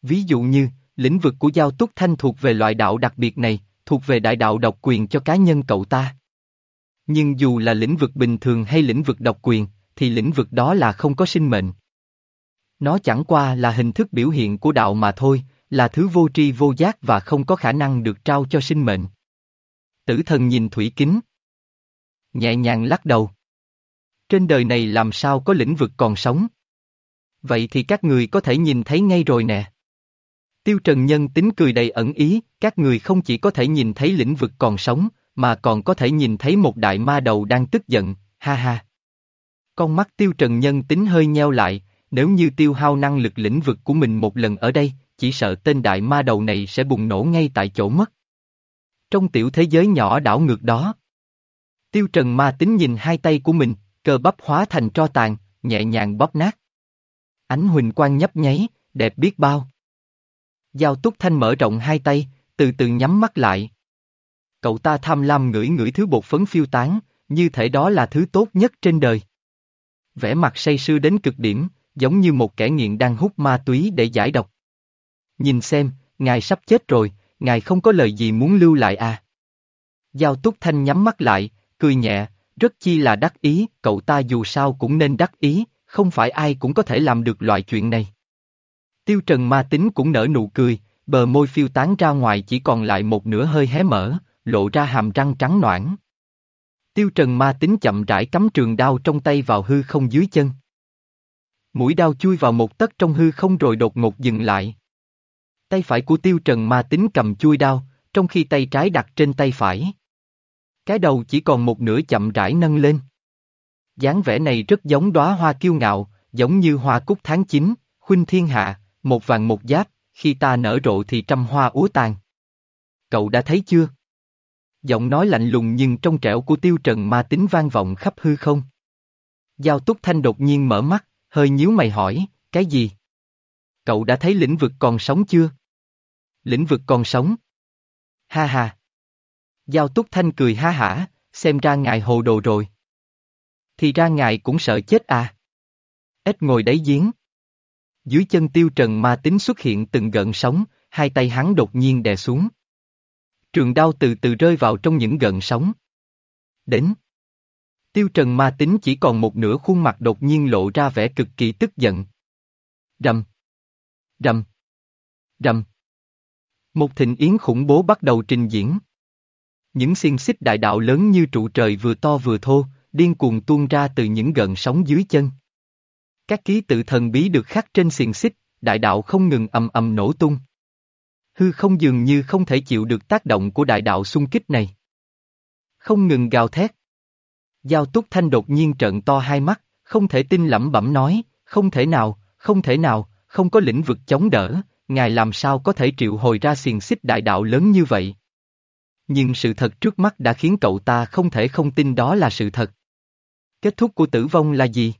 Ví dụ như, lĩnh vực của Giao Túc Thanh thuộc về loại đạo đặc biệt này, thuộc về đại đạo độc quyền cho cá nhân cậu ta. Nhưng dù là lĩnh vực bình thường hay lĩnh vực độc quyền, thì lĩnh vực đó là không có sinh mệnh. Nó chẳng qua là hình thức biểu hiện của đạo mà thôi, là thứ vô tri vô giác và không có khả năng được trao cho sinh mệnh. Tử thần nhìn thủy kính. Nhẹ nhàng lắc đầu. Trên đời này làm sao có lĩnh vực còn sống? Vậy thì các người có thể nhìn thấy ngay rồi nè. Tiêu Trần Nhân tính cười đầy ẩn ý, các người không chỉ có thể nhìn thấy lĩnh vực còn sống, mà còn có thể nhìn thấy một đại ma đầu đang tức giận, ha ha. Con mắt Tiêu Trần Nhân tính hơi nheo lại, nếu như tiêu hao năng lực lĩnh vực của mình một lần ở đây, chỉ sợ tên đại ma đầu này sẽ bùng nổ ngay tại chỗ mất. Trong tiểu thế giới nhỏ đảo ngược đó, Tiêu Trần ma tính nhìn hai tay của mình, cơ bắp hóa thành tro tàn, nhẹ nhàng bóp nát. Ánh huỳnh quang nhấp nháy, đẹp biết bao. Giao Túc Thanh mở rộng hai tay, từ từ nhắm mắt lại. Cậu ta tham lam ngửi ngửi thứ bột phấn phiêu tán, như thể đó là thứ tốt nhất trên đời. Vẻ mặt say sưa đến cực điểm, giống như một kẻ nghiện đang hút ma túy để giải độc. Nhìn xem, ngài sắp chết rồi, ngài không có lời gì muốn lưu lại à? Giao Túc Thanh nhắm mắt lại, cười nhẹ, rất chi là đắc ý, cậu ta dù sao cũng nên đắc ý, không phải ai cũng có thể làm được loại chuyện này. Tiêu Trần ma tính cũng nở nụ cười, bờ môi phiêu tán ra ngoài chỉ còn lại một nửa hơi hé mở, lộ ra hàm răng trắng noãn. Tiêu Trần ma tính chậm rãi cắm trường đao trong tay vào hư không dưới chân. Mũi đao chui vào một tấc trong hư không rồi đột ngột dừng lại. Tay phải của Tiêu Trần ma tính cầm chui đao, trong khi tay trái đặt trên tay phải. Cái đầu chỉ còn một nửa chậm rãi nâng lên. dáng vẻ này rất giống đóa hoa kiêu ngạo, giống như hoa cúc tháng 9, khuynh thiên hạ, một vàng một giáp, khi ta nở rộ thì trăm hoa úa tàn. Cậu đã thấy chưa? Giọng nói lạnh lùng nhưng trong trẻo của tiêu trần ma tính vang vọng khắp hư không. Giao túc thanh đột nhiên mở mắt, hơi nhíu mày hỏi, cái gì? Cậu đã thấy lĩnh vực còn sống chưa? Lĩnh vực còn sống. Ha ha. Giao Túc Thanh cười ha hả, xem ra ngài hồ đồ rồi. Thì ra ngài cũng sợ chết à. Ít ngồi đáy giếng. Dưới chân tiêu trần ma tính xuất hiện từng gợn sóng, hai tay hắn đột nhiên đè xuống. Trường đao từ từ rơi vào trong những gợn sóng. Đến. Tiêu trần ma tính chỉ còn một nửa khuôn mặt đột nhiên lộ ra vẻ cực kỳ tức giận. Rầm. Rầm. Rầm. Một thịnh yến khủng bố bắt đầu trình diễn. Những xiên xích đại đạo lớn như trụ trời vừa to vừa thô, điên cuồng tuôn ra từ những gợn sóng dưới chân. Các ký tự thần bí được khắc trên xiên xích, đại đạo không ngừng ầm ầm nổ tung. Hư không dường như không thể chịu được tác động của đại đạo xung kích này. Không ngừng gào thét. Giao túc thanh đột nhiên trợn to hai mắt, không thể tin lẩm bẩm nói, không thể nào, không thể nào, không có lĩnh vực chống đỡ, ngài làm sao có thể triệu hồi ra xiềng xích đại đạo lớn như vậy. Nhưng sự thật trước mắt đã khiến cậu ta không thể không tin đó là sự thật. Kết thúc của tử vong là gì?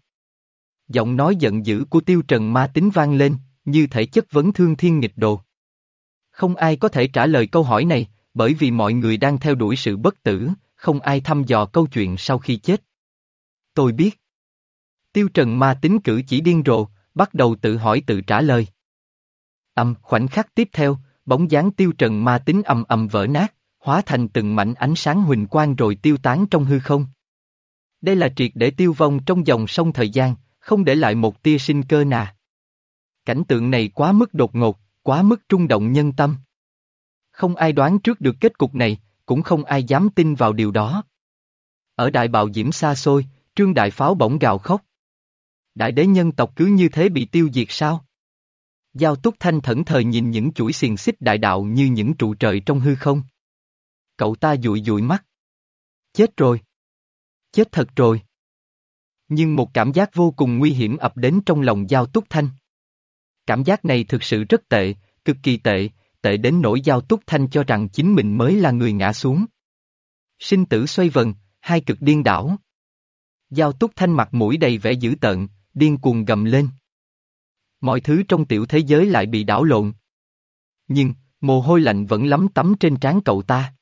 Giọng nói giận dữ của tiêu trần ma tính vang lên, như thể chất vấn thương thiên nghịch đồ. Không ai có thể trả lời câu hỏi này, bởi vì mọi người đang theo đuổi sự bất tử, không ai thăm dò câu chuyện sau khi chết. Tôi biết. Tiêu trần ma tính cử chỉ điên rồ, bắt đầu tự hỏi tự trả lời. Âm, khoảnh khắc tiếp theo, bóng dáng tiêu trần ma tính ầm ầm vỡ nát, hóa thành từng mảnh ánh sáng huỳnh quang rồi tiêu tán trong hư không. Đây là triệt để tiêu vong trong dòng sông thời gian, không để lại một tia sinh cơ nà. Cảnh tượng này quá mức đột ngột, quá mức trung động nhân tâm. Không ai đoán trước được kết cục này, cũng không ai dám tin vào điều đó. Ở đại bạo diễm xa xôi, trương đại pháo bỗng gào khóc. Đại đế nhân tộc cứ như thế bị tiêu diệt sao? Giao túc thanh thẫn thờ nhìn những chuỗi xiềng xích đại đạo như những trụ trời trong hư không. Cậu ta dụi dụi mắt. Chết rồi. Chết thật rồi. Nhưng một cảm giác vô cùng nguy hiểm ập đến trong lòng Giao Túc Thanh. Cảm giác này thực sự rất tệ, cực kỳ tệ, tệ đến nỗi Giao Túc Thanh cho rằng chính mình mới là người ngã xuống. Sinh tử xoay vần, hai cực điên đảo. Giao Túc Thanh mặt mũi đầy vẻ dữ tợn, điên cuồng gầm lên. Mọi thứ trong tiểu thế giới lại bị đảo lộn. Nhưng, mồ hôi lạnh vẫn lắm tắm trên trán cậu ta.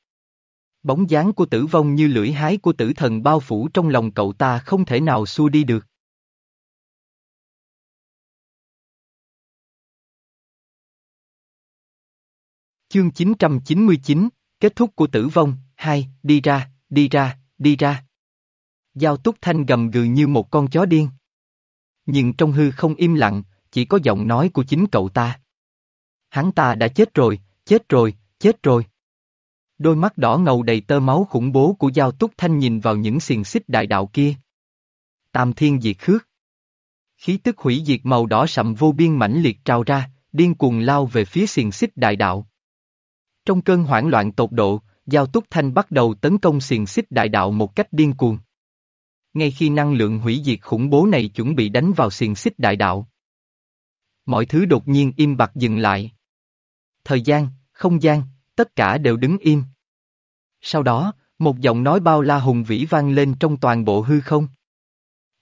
Bóng dáng của tử vong như lưỡi hái của tử thần bao phủ trong lòng cậu ta không thể nào xua đi được. Chương 999, kết thúc của tử vong, hai, đi ra, đi ra, đi ra. Giao túc thanh gầm gừ như một con chó điên. Nhưng trong hư không im lặng, chỉ có giọng nói của chính cậu ta. Hắn ta đã chết rồi, chết rồi, chết rồi. Đôi mắt đỏ ngầu đầy tơ máu khủng bố của Giao Túc Thanh nhìn vào những xiềng xích đại đạo kia. Tam thiên diệt khước. Khí tức hủy diệt màu đỏ sậm vô biên mãnh liệt trào ra, điên cuồng lao về phía xiềng xích đại đạo. Trong cơn hoảng loạn tột độ, Giao Túc Thanh bắt đầu tấn công xiềng xích đại đạo một cách điên cuồng. Ngay khi năng lượng hủy diệt khủng bố này chuẩn bị đánh vào xiềng xích đại đạo. Mọi thứ đột nhiên im bặt dừng lại. Thời gian, không gian, tất cả đều đứng im. Sau đó, một giọng nói bao la hùng vĩ vang lên trong toàn bộ hư không.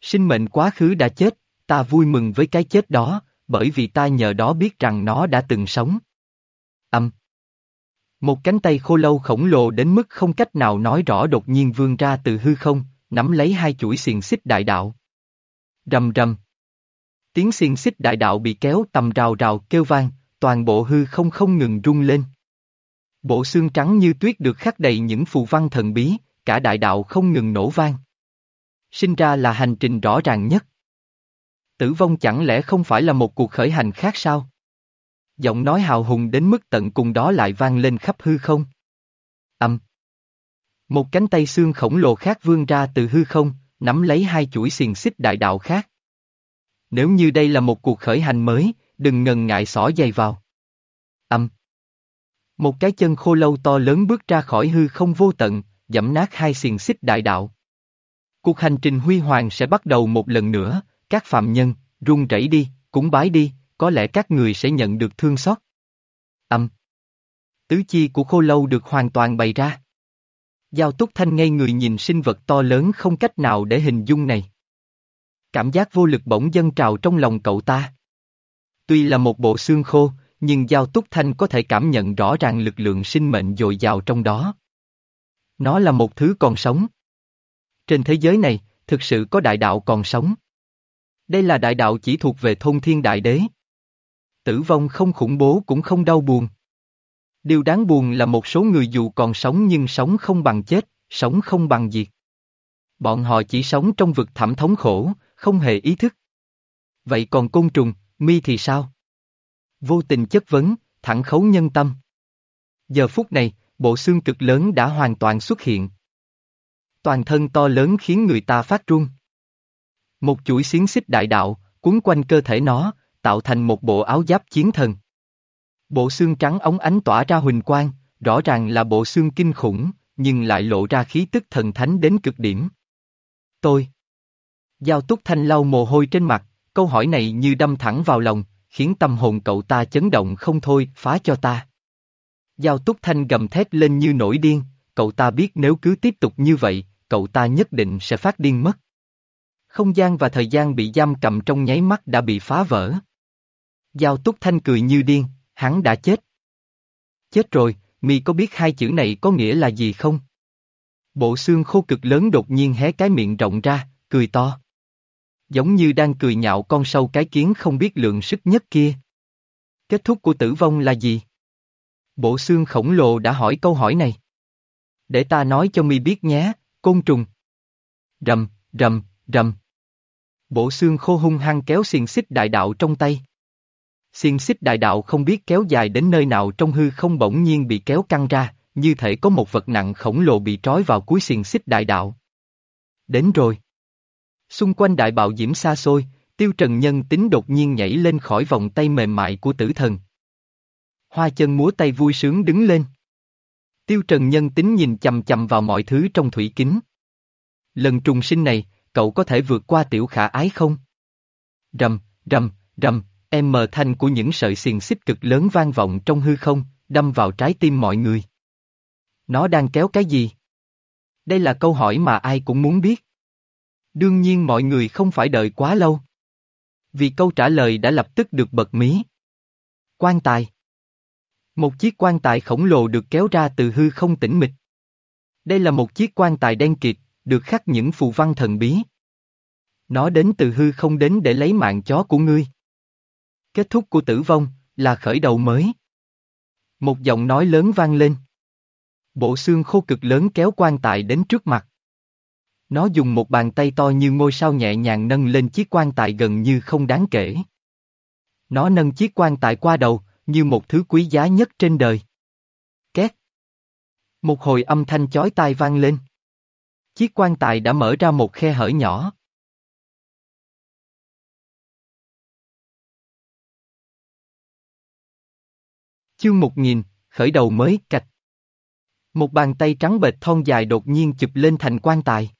Sinh mệnh quá khứ đã chết, ta vui mừng với cái chết đó, bởi vì ta nhờ đó biết rằng nó đã từng sống. Âm. Một cánh tay khô lâu khổng lồ đến mức không cách nào nói rõ đột nhiên vươn ra từ hư không, nắm lấy hai chuỗi xiềng xích đại đạo. Rầm rầm. Tiếng xiềng xích đại đạo bị kéo tầm rào rào kêu vang, toàn bộ hư không không ngừng rung lên. Bộ xương trắng như tuyết được khắc đầy những phù văn thần bí, cả đại đạo không ngừng nổ vang. Sinh ra là hành trình rõ ràng nhất. Tử vong chẳng lẽ không phải là một cuộc khởi hành khác sao? Giọng nói hào hùng đến mức tận cùng đó lại vang lên khắp hư không. Âm. Một cánh tay xương khổng lồ khác vươn ra từ hư không, nắm lấy hai chuỗi xiềng xích đại đạo khác. Nếu như đây là một cuộc khởi hành mới, đừng ngần ngại xỏ dày vào. Âm. Một cái chân khô lâu to lớn bước ra khỏi hư không vô tận, dẫm nát hai xiềng xích đại đạo. Cuộc hành trình huy hoàng sẽ bắt đầu một lần nữa, các phạm nhân, run rẩy đi, cúng bái đi, có lẽ các người sẽ nhận được thương xót. Âm. Tứ chi của khô lâu được hoàn toàn bày ra. Giao túc thanh ngay người nhìn sinh vật to lớn không cách nào để hình dung này. Cảm giác vô lực bỗng dâng trào trong lòng cậu ta. Tuy là một bộ xương khô, nhưng Giao Túc Thanh có thể cảm nhận rõ ràng lực lượng sinh mệnh dồi dào trong đó. Nó là một thứ còn sống. Trên thế giới này, thực sự có đại đạo còn sống. Đây là đại đạo chỉ thuộc về thôn thiên đại đế. Tử vong không khủng bố cũng không đau buồn. Điều đáng buồn là một số người dù còn sống nhưng sống không bằng chết, sống không bằng diệt. Bọn họ chỉ sống trong vực thẳm thống khổ, không hề ý thức. Vậy còn côn trùng, mi thì sao? Vô tình chất vấn, thẳng khấu nhân tâm. Giờ phút này, bộ xương cực lớn đã hoàn toàn xuất hiện. Toàn thân to lớn khiến người ta phát run. Một chuỗi xiến xích đại đạo, cuốn quanh cơ thể nó, tạo thành một bộ áo giáp chiến thần. Bộ xương trắng ống ánh tỏa ra huỳnh quang, rõ ràng là bộ xương kinh khủng, nhưng lại lộ ra khí tức thần thánh đến cực điểm. Tôi. Giao túc thanh lau mồ hôi trên mặt, câu hỏi này như đâm thẳng vào lòng, khiến tâm hồn cậu ta chấn động không thôi, phá cho ta. Giao túc thanh gầm thét lên như nổi điên, cậu ta biết nếu cứ tiếp tục như vậy, cậu ta nhất định sẽ phát điên mất. Không gian và thời gian bị giam cầm trong nháy mắt đã bị phá vỡ. Giao túc thanh cười như điên, hắn đã chết. Chết rồi, mi có biết hai chữ này có nghĩa là gì không? Bộ xương khô cực lớn đột nhiên hé cái miệng rộng ra, cười to. Giống như đang cười nhạo con sâu cái kiến không biết lượng sức nhất kia. Kết thúc của tử vong là gì? Bộ xương khổng lồ đã hỏi câu hỏi này. Để ta nói cho mi biết nhé, côn trùng. Rầm, rầm, rầm. Bộ xương khô hung hăng kéo xiềng xích đại đạo trong tay. Xiên xích đại đạo không biết kéo dài đến nơi nào trong hư không bỗng nhiên bị kéo căng ra, như thể có một vật nặng khổng lồ bị trói vào cuối xiên xích đại đạo. Đến rồi. Xung quanh đại bạo diễm xa xôi, tiêu trần nhân tính đột nhiên nhảy lên khỏi vòng tay mềm mại của tử thần. Hoa chân múa tay vui sướng đứng lên. Tiêu trần nhân tính nhìn chầm chầm vào mọi thứ trong thủy kính. Lần trùng sinh này, cậu có thể vượt qua tiểu khả ái không? Rầm, rầm, rầm, em mờ thanh của những sợi xiềng xích cực lớn vang vọng trong hư không, đâm vào trái tim mọi người. Nó đang kéo cái gì? Đây là câu hỏi mà ai cũng muốn biết. Đương nhiên mọi người không phải đợi quá lâu. Vì câu trả lời đã lập tức được bật mí. Quan tài. Một chiếc quan tài khổng lồ được kéo ra từ hư không tĩnh mịch. Đây là một chiếc quan tài đen kịt, được khắc những phù văn thần bí. Nó đến từ hư không đến để lấy mạng chó của ngươi. Kết thúc của tử vong, là khởi đầu mới. Một giọng nói lớn vang lên. Bộ xương khô cực lớn kéo quan tài đến trước mặt. Nó dùng một bàn tay to như ngôi sao nhẹ nhàng nâng lên chiếc quan tài gần như không đáng kể. Nó nâng chiếc quan tài qua đầu, như một thứ quý giá nhất trên đời. Két. Một hồi âm thanh chói tai vang lên. Chiếc quan tài đã mở ra một khe hở nhỏ. Chương 1000, khởi đầu mới, cạch. Một bàn tay trắng bệch thon dài đột nhiên chụp lên thành quan tài.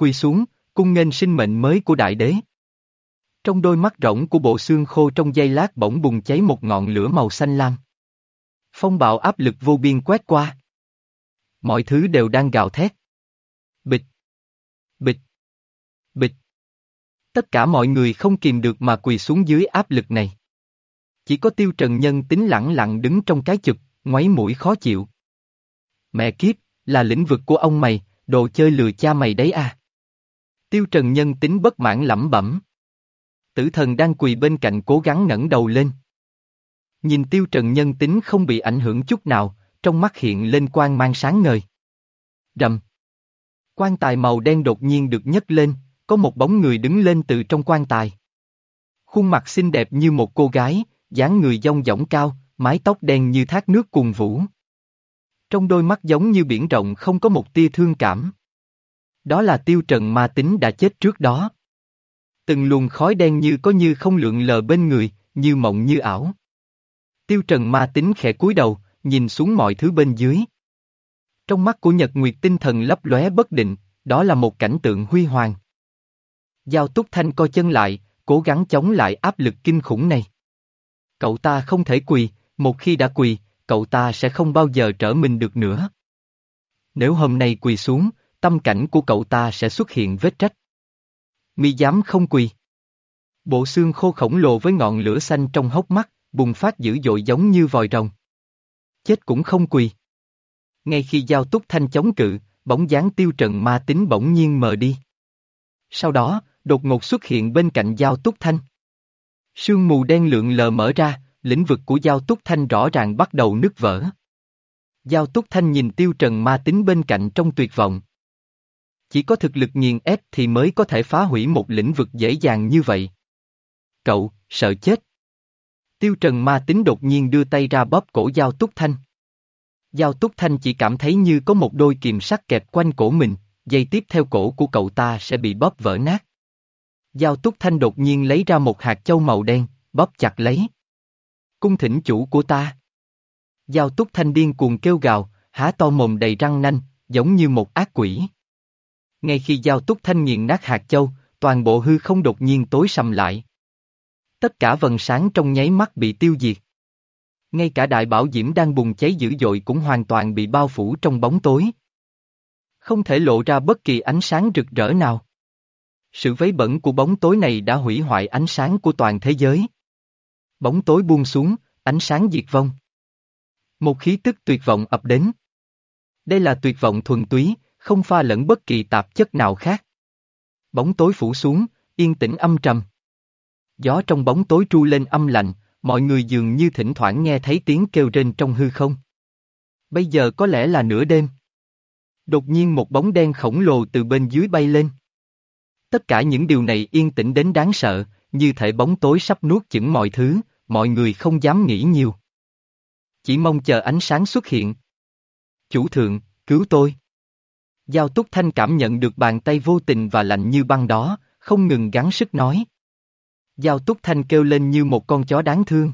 Quỳ xuống, cung nghênh sinh mệnh mới của đại đế. Trong đôi mắt rỗng của bộ xương khô trong giây lát bỗng bùng cháy một ngọn lửa màu xanh lam. Phong bạo áp lực vô biên quét qua. Mọi thứ đều đang gào thét. Bịch. Bịch. Bịch. Tất cả mọi người không kìm được mà quỳ xuống dưới áp lực này. Chỉ có tiêu trần nhân tính lặng lặng đứng trong cái chụp, ngoáy mũi khó chịu. Mẹ kiếp, là lĩnh vực của ông mày, đồ chơi lừa cha mày đấy à. Tiêu trần nhân tính bất mãn lẩm bẩm. Tử thần đang quỳ bên cạnh cố gắng ngẩng đầu lên. Nhìn tiêu trần nhân tính không bị ảnh hưởng chút nào, trong mắt hiện lên quang mang sáng ngời. Rầm. Quan tài màu đen đột nhiên được nhấc lên, có một bóng người đứng lên từ trong quan tài. Khuôn mặt xinh đẹp như một cô gái, dáng người dông dỏng cao, mái tóc đen như thác nước cuồng vũ. Trong đôi mắt giống như biển rộng không có một tia thương cảm. Đó là tiêu trần ma tính đã chết trước đó. Từng luồng khói đen như có như không lượng lờ bên người, như mộng như ảo. Tiêu trần ma tính khẽ cúi đầu, nhìn xuống mọi thứ bên dưới. Trong mắt của Nhật Nguyệt tinh thần lấp lóe bất định, đó là một cảnh tượng huy hoàng. Giao Túc Thanh co chân lại, cố gắng chống lại áp lực kinh khủng này. Cậu ta không thể quỳ, một khi đã quỳ, cậu ta sẽ không bao giờ trở mình được nữa. Nếu hôm nay quỳ xuống, tâm cảnh của cậu ta sẽ xuất hiện vết trách. Mi dám không quỳ. Bộ xương khô khổng lồ với ngọn lửa xanh trong hốc mắt, bùng phát dữ dội giống như vòi rồng. Chết cũng không quỳ. Ngay khi giao túc thanh chống cự, bóng dáng tiêu trần ma tính bỗng nhiên mờ đi. Sau đó, đột ngột xuất hiện bên cạnh giao túc thanh. Sương mù đen lượng lờ mở ra, lĩnh vực của giao túc thanh rõ ràng bắt đầu nứt vỡ. Giao túc thanh nhìn tiêu trần ma tính bên cạnh trong tuyệt vọng. Chỉ có thực lực nghiền ép thì mới có thể phá hủy một lĩnh vực dễ dàng như vậy. Cậu, sợ chết. Tiêu trần ma tính đột nhiên đưa tay ra bóp cổ Giao Túc Thanh. Giao Túc Thanh chỉ cảm thấy như có một đôi kiềm sắt kẹp quanh cổ mình, dây tiếp theo cổ của cậu ta sẽ bị bóp vỡ nát. Giao Túc Thanh đột nhiên lấy ra một hạt châu màu đen, bóp chặt lấy. Cung thỉnh chủ của ta. Giao Túc Thanh điên cuồng kêu gào, há to mồm đầy răng nanh, giống như một ác quỷ. Ngay khi Giao Túc Thanh nghiền nát hạt châu, toàn bộ hư không đột nhiên tối sầm lại. Tất cả vần sáng trong nháy mắt bị tiêu diệt. Ngay cả đại bảo diễm đang bùng cháy dữ dội cũng hoàn toàn bị bao phủ trong bóng tối. Không thể lộ ra bất kỳ ánh sáng rực rỡ nào. Sự vấy bẩn của bóng tối này đã hủy hoại ánh sáng của toàn thế giới. Bóng tối buông xuống, ánh sáng diệt vong. Một khí tức tuyệt vọng ập đến. Đây là tuyệt vọng thuần túy, không pha lẫn bất kỳ tạp chất nào khác. Bóng tối phủ xuống, yên tĩnh âm trầm. Gió trong bóng tối tru lên âm lạnh, mọi người dường như thỉnh thoảng nghe thấy tiếng kêu rên trong hư không. Bây giờ có lẽ là nửa đêm. Đột nhiên một bóng đen khổng lồ từ bên dưới bay lên. Tất cả những điều này yên tĩnh đến đáng sợ, như thể bóng tối sắp nuốt chửng mọi thứ, mọi người không dám nghĩ nhiều. Chỉ mong chờ ánh sáng xuất hiện. Chủ thượng, cứu tôi. Giao Túc Thanh cảm nhận được bàn tay vô tình và lạnh như băng đó, không ngừng gắng sức nói. Giao Túc Thanh kêu lên như một con chó đáng thương.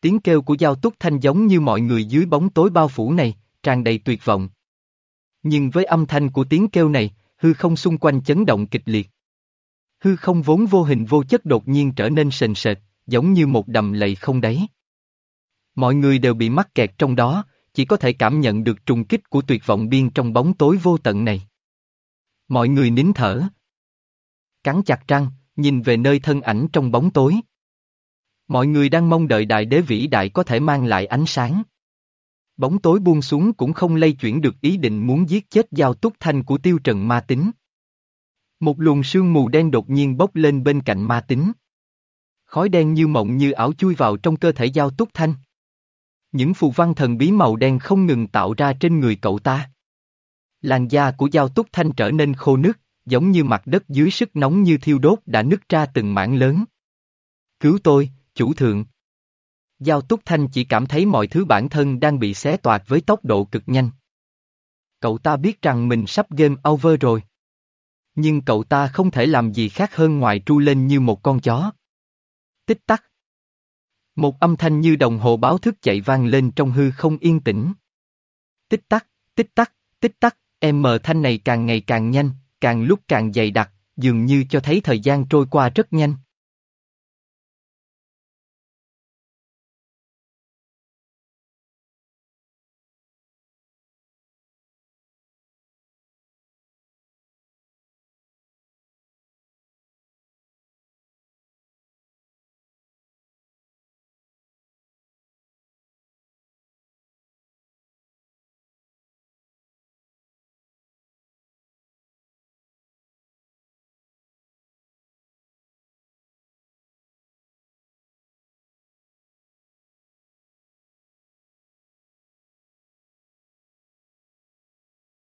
Tiếng kêu của Giao Túc Thanh giống như mọi người dưới bóng tối bao phủ này, tràn đầy tuyệt vọng. Nhưng với âm thanh của tiếng kêu này, hư không xung quanh chấn động kịch liệt. Hư không vốn vô hình vô chất đột nhiên trở nên sền sệt, giống như một đầm lầy không đáy. Mọi người đều bị mắc kẹt trong đó, chỉ có thể cảm nhận được trùng kích của tuyệt vọng biên trong bóng tối vô tận này. Mọi người nín thở. Cắn chặt răng, nhìn về nơi thân ảnh trong bóng tối. Mọi người đang mong đợi đại đế vĩ đại có thể mang lại ánh sáng. Bóng tối buông xuống cũng không lay chuyển được ý định muốn giết chết giao túc thanh của tiêu trần ma tính. Một luồng sương mù đen đột nhiên bốc lên bên cạnh ma tính. Khói đen như mộng như ảo chui vào trong cơ thể giao túc thanh. Những phù văn thần bí màu đen không ngừng tạo ra trên người cậu ta. Làn da của giao túc thanh trở nên khô nứt, giống như mặt đất dưới sức nóng như thiêu đốt đã nứt ra từng mảng lớn. Cứu tôi, chủ thượng. Giao Túc Thanh chỉ cảm thấy mọi thứ bản thân đang bị xé toạc với tốc độ cực nhanh. Cậu ta biết rằng mình sắp game over rồi. Nhưng cậu ta không thể làm gì khác hơn ngoài tru lên như một con chó. Tích tắc. Một âm thanh như đồng hồ báo thức chạy vang lên trong hư không yên tĩnh. Tích tắc, tích tắc, tích tắc, em mờ thanh này càng ngày càng nhanh, càng lúc càng dày đặc, dường như cho thấy thời gian trôi qua rất nhanh.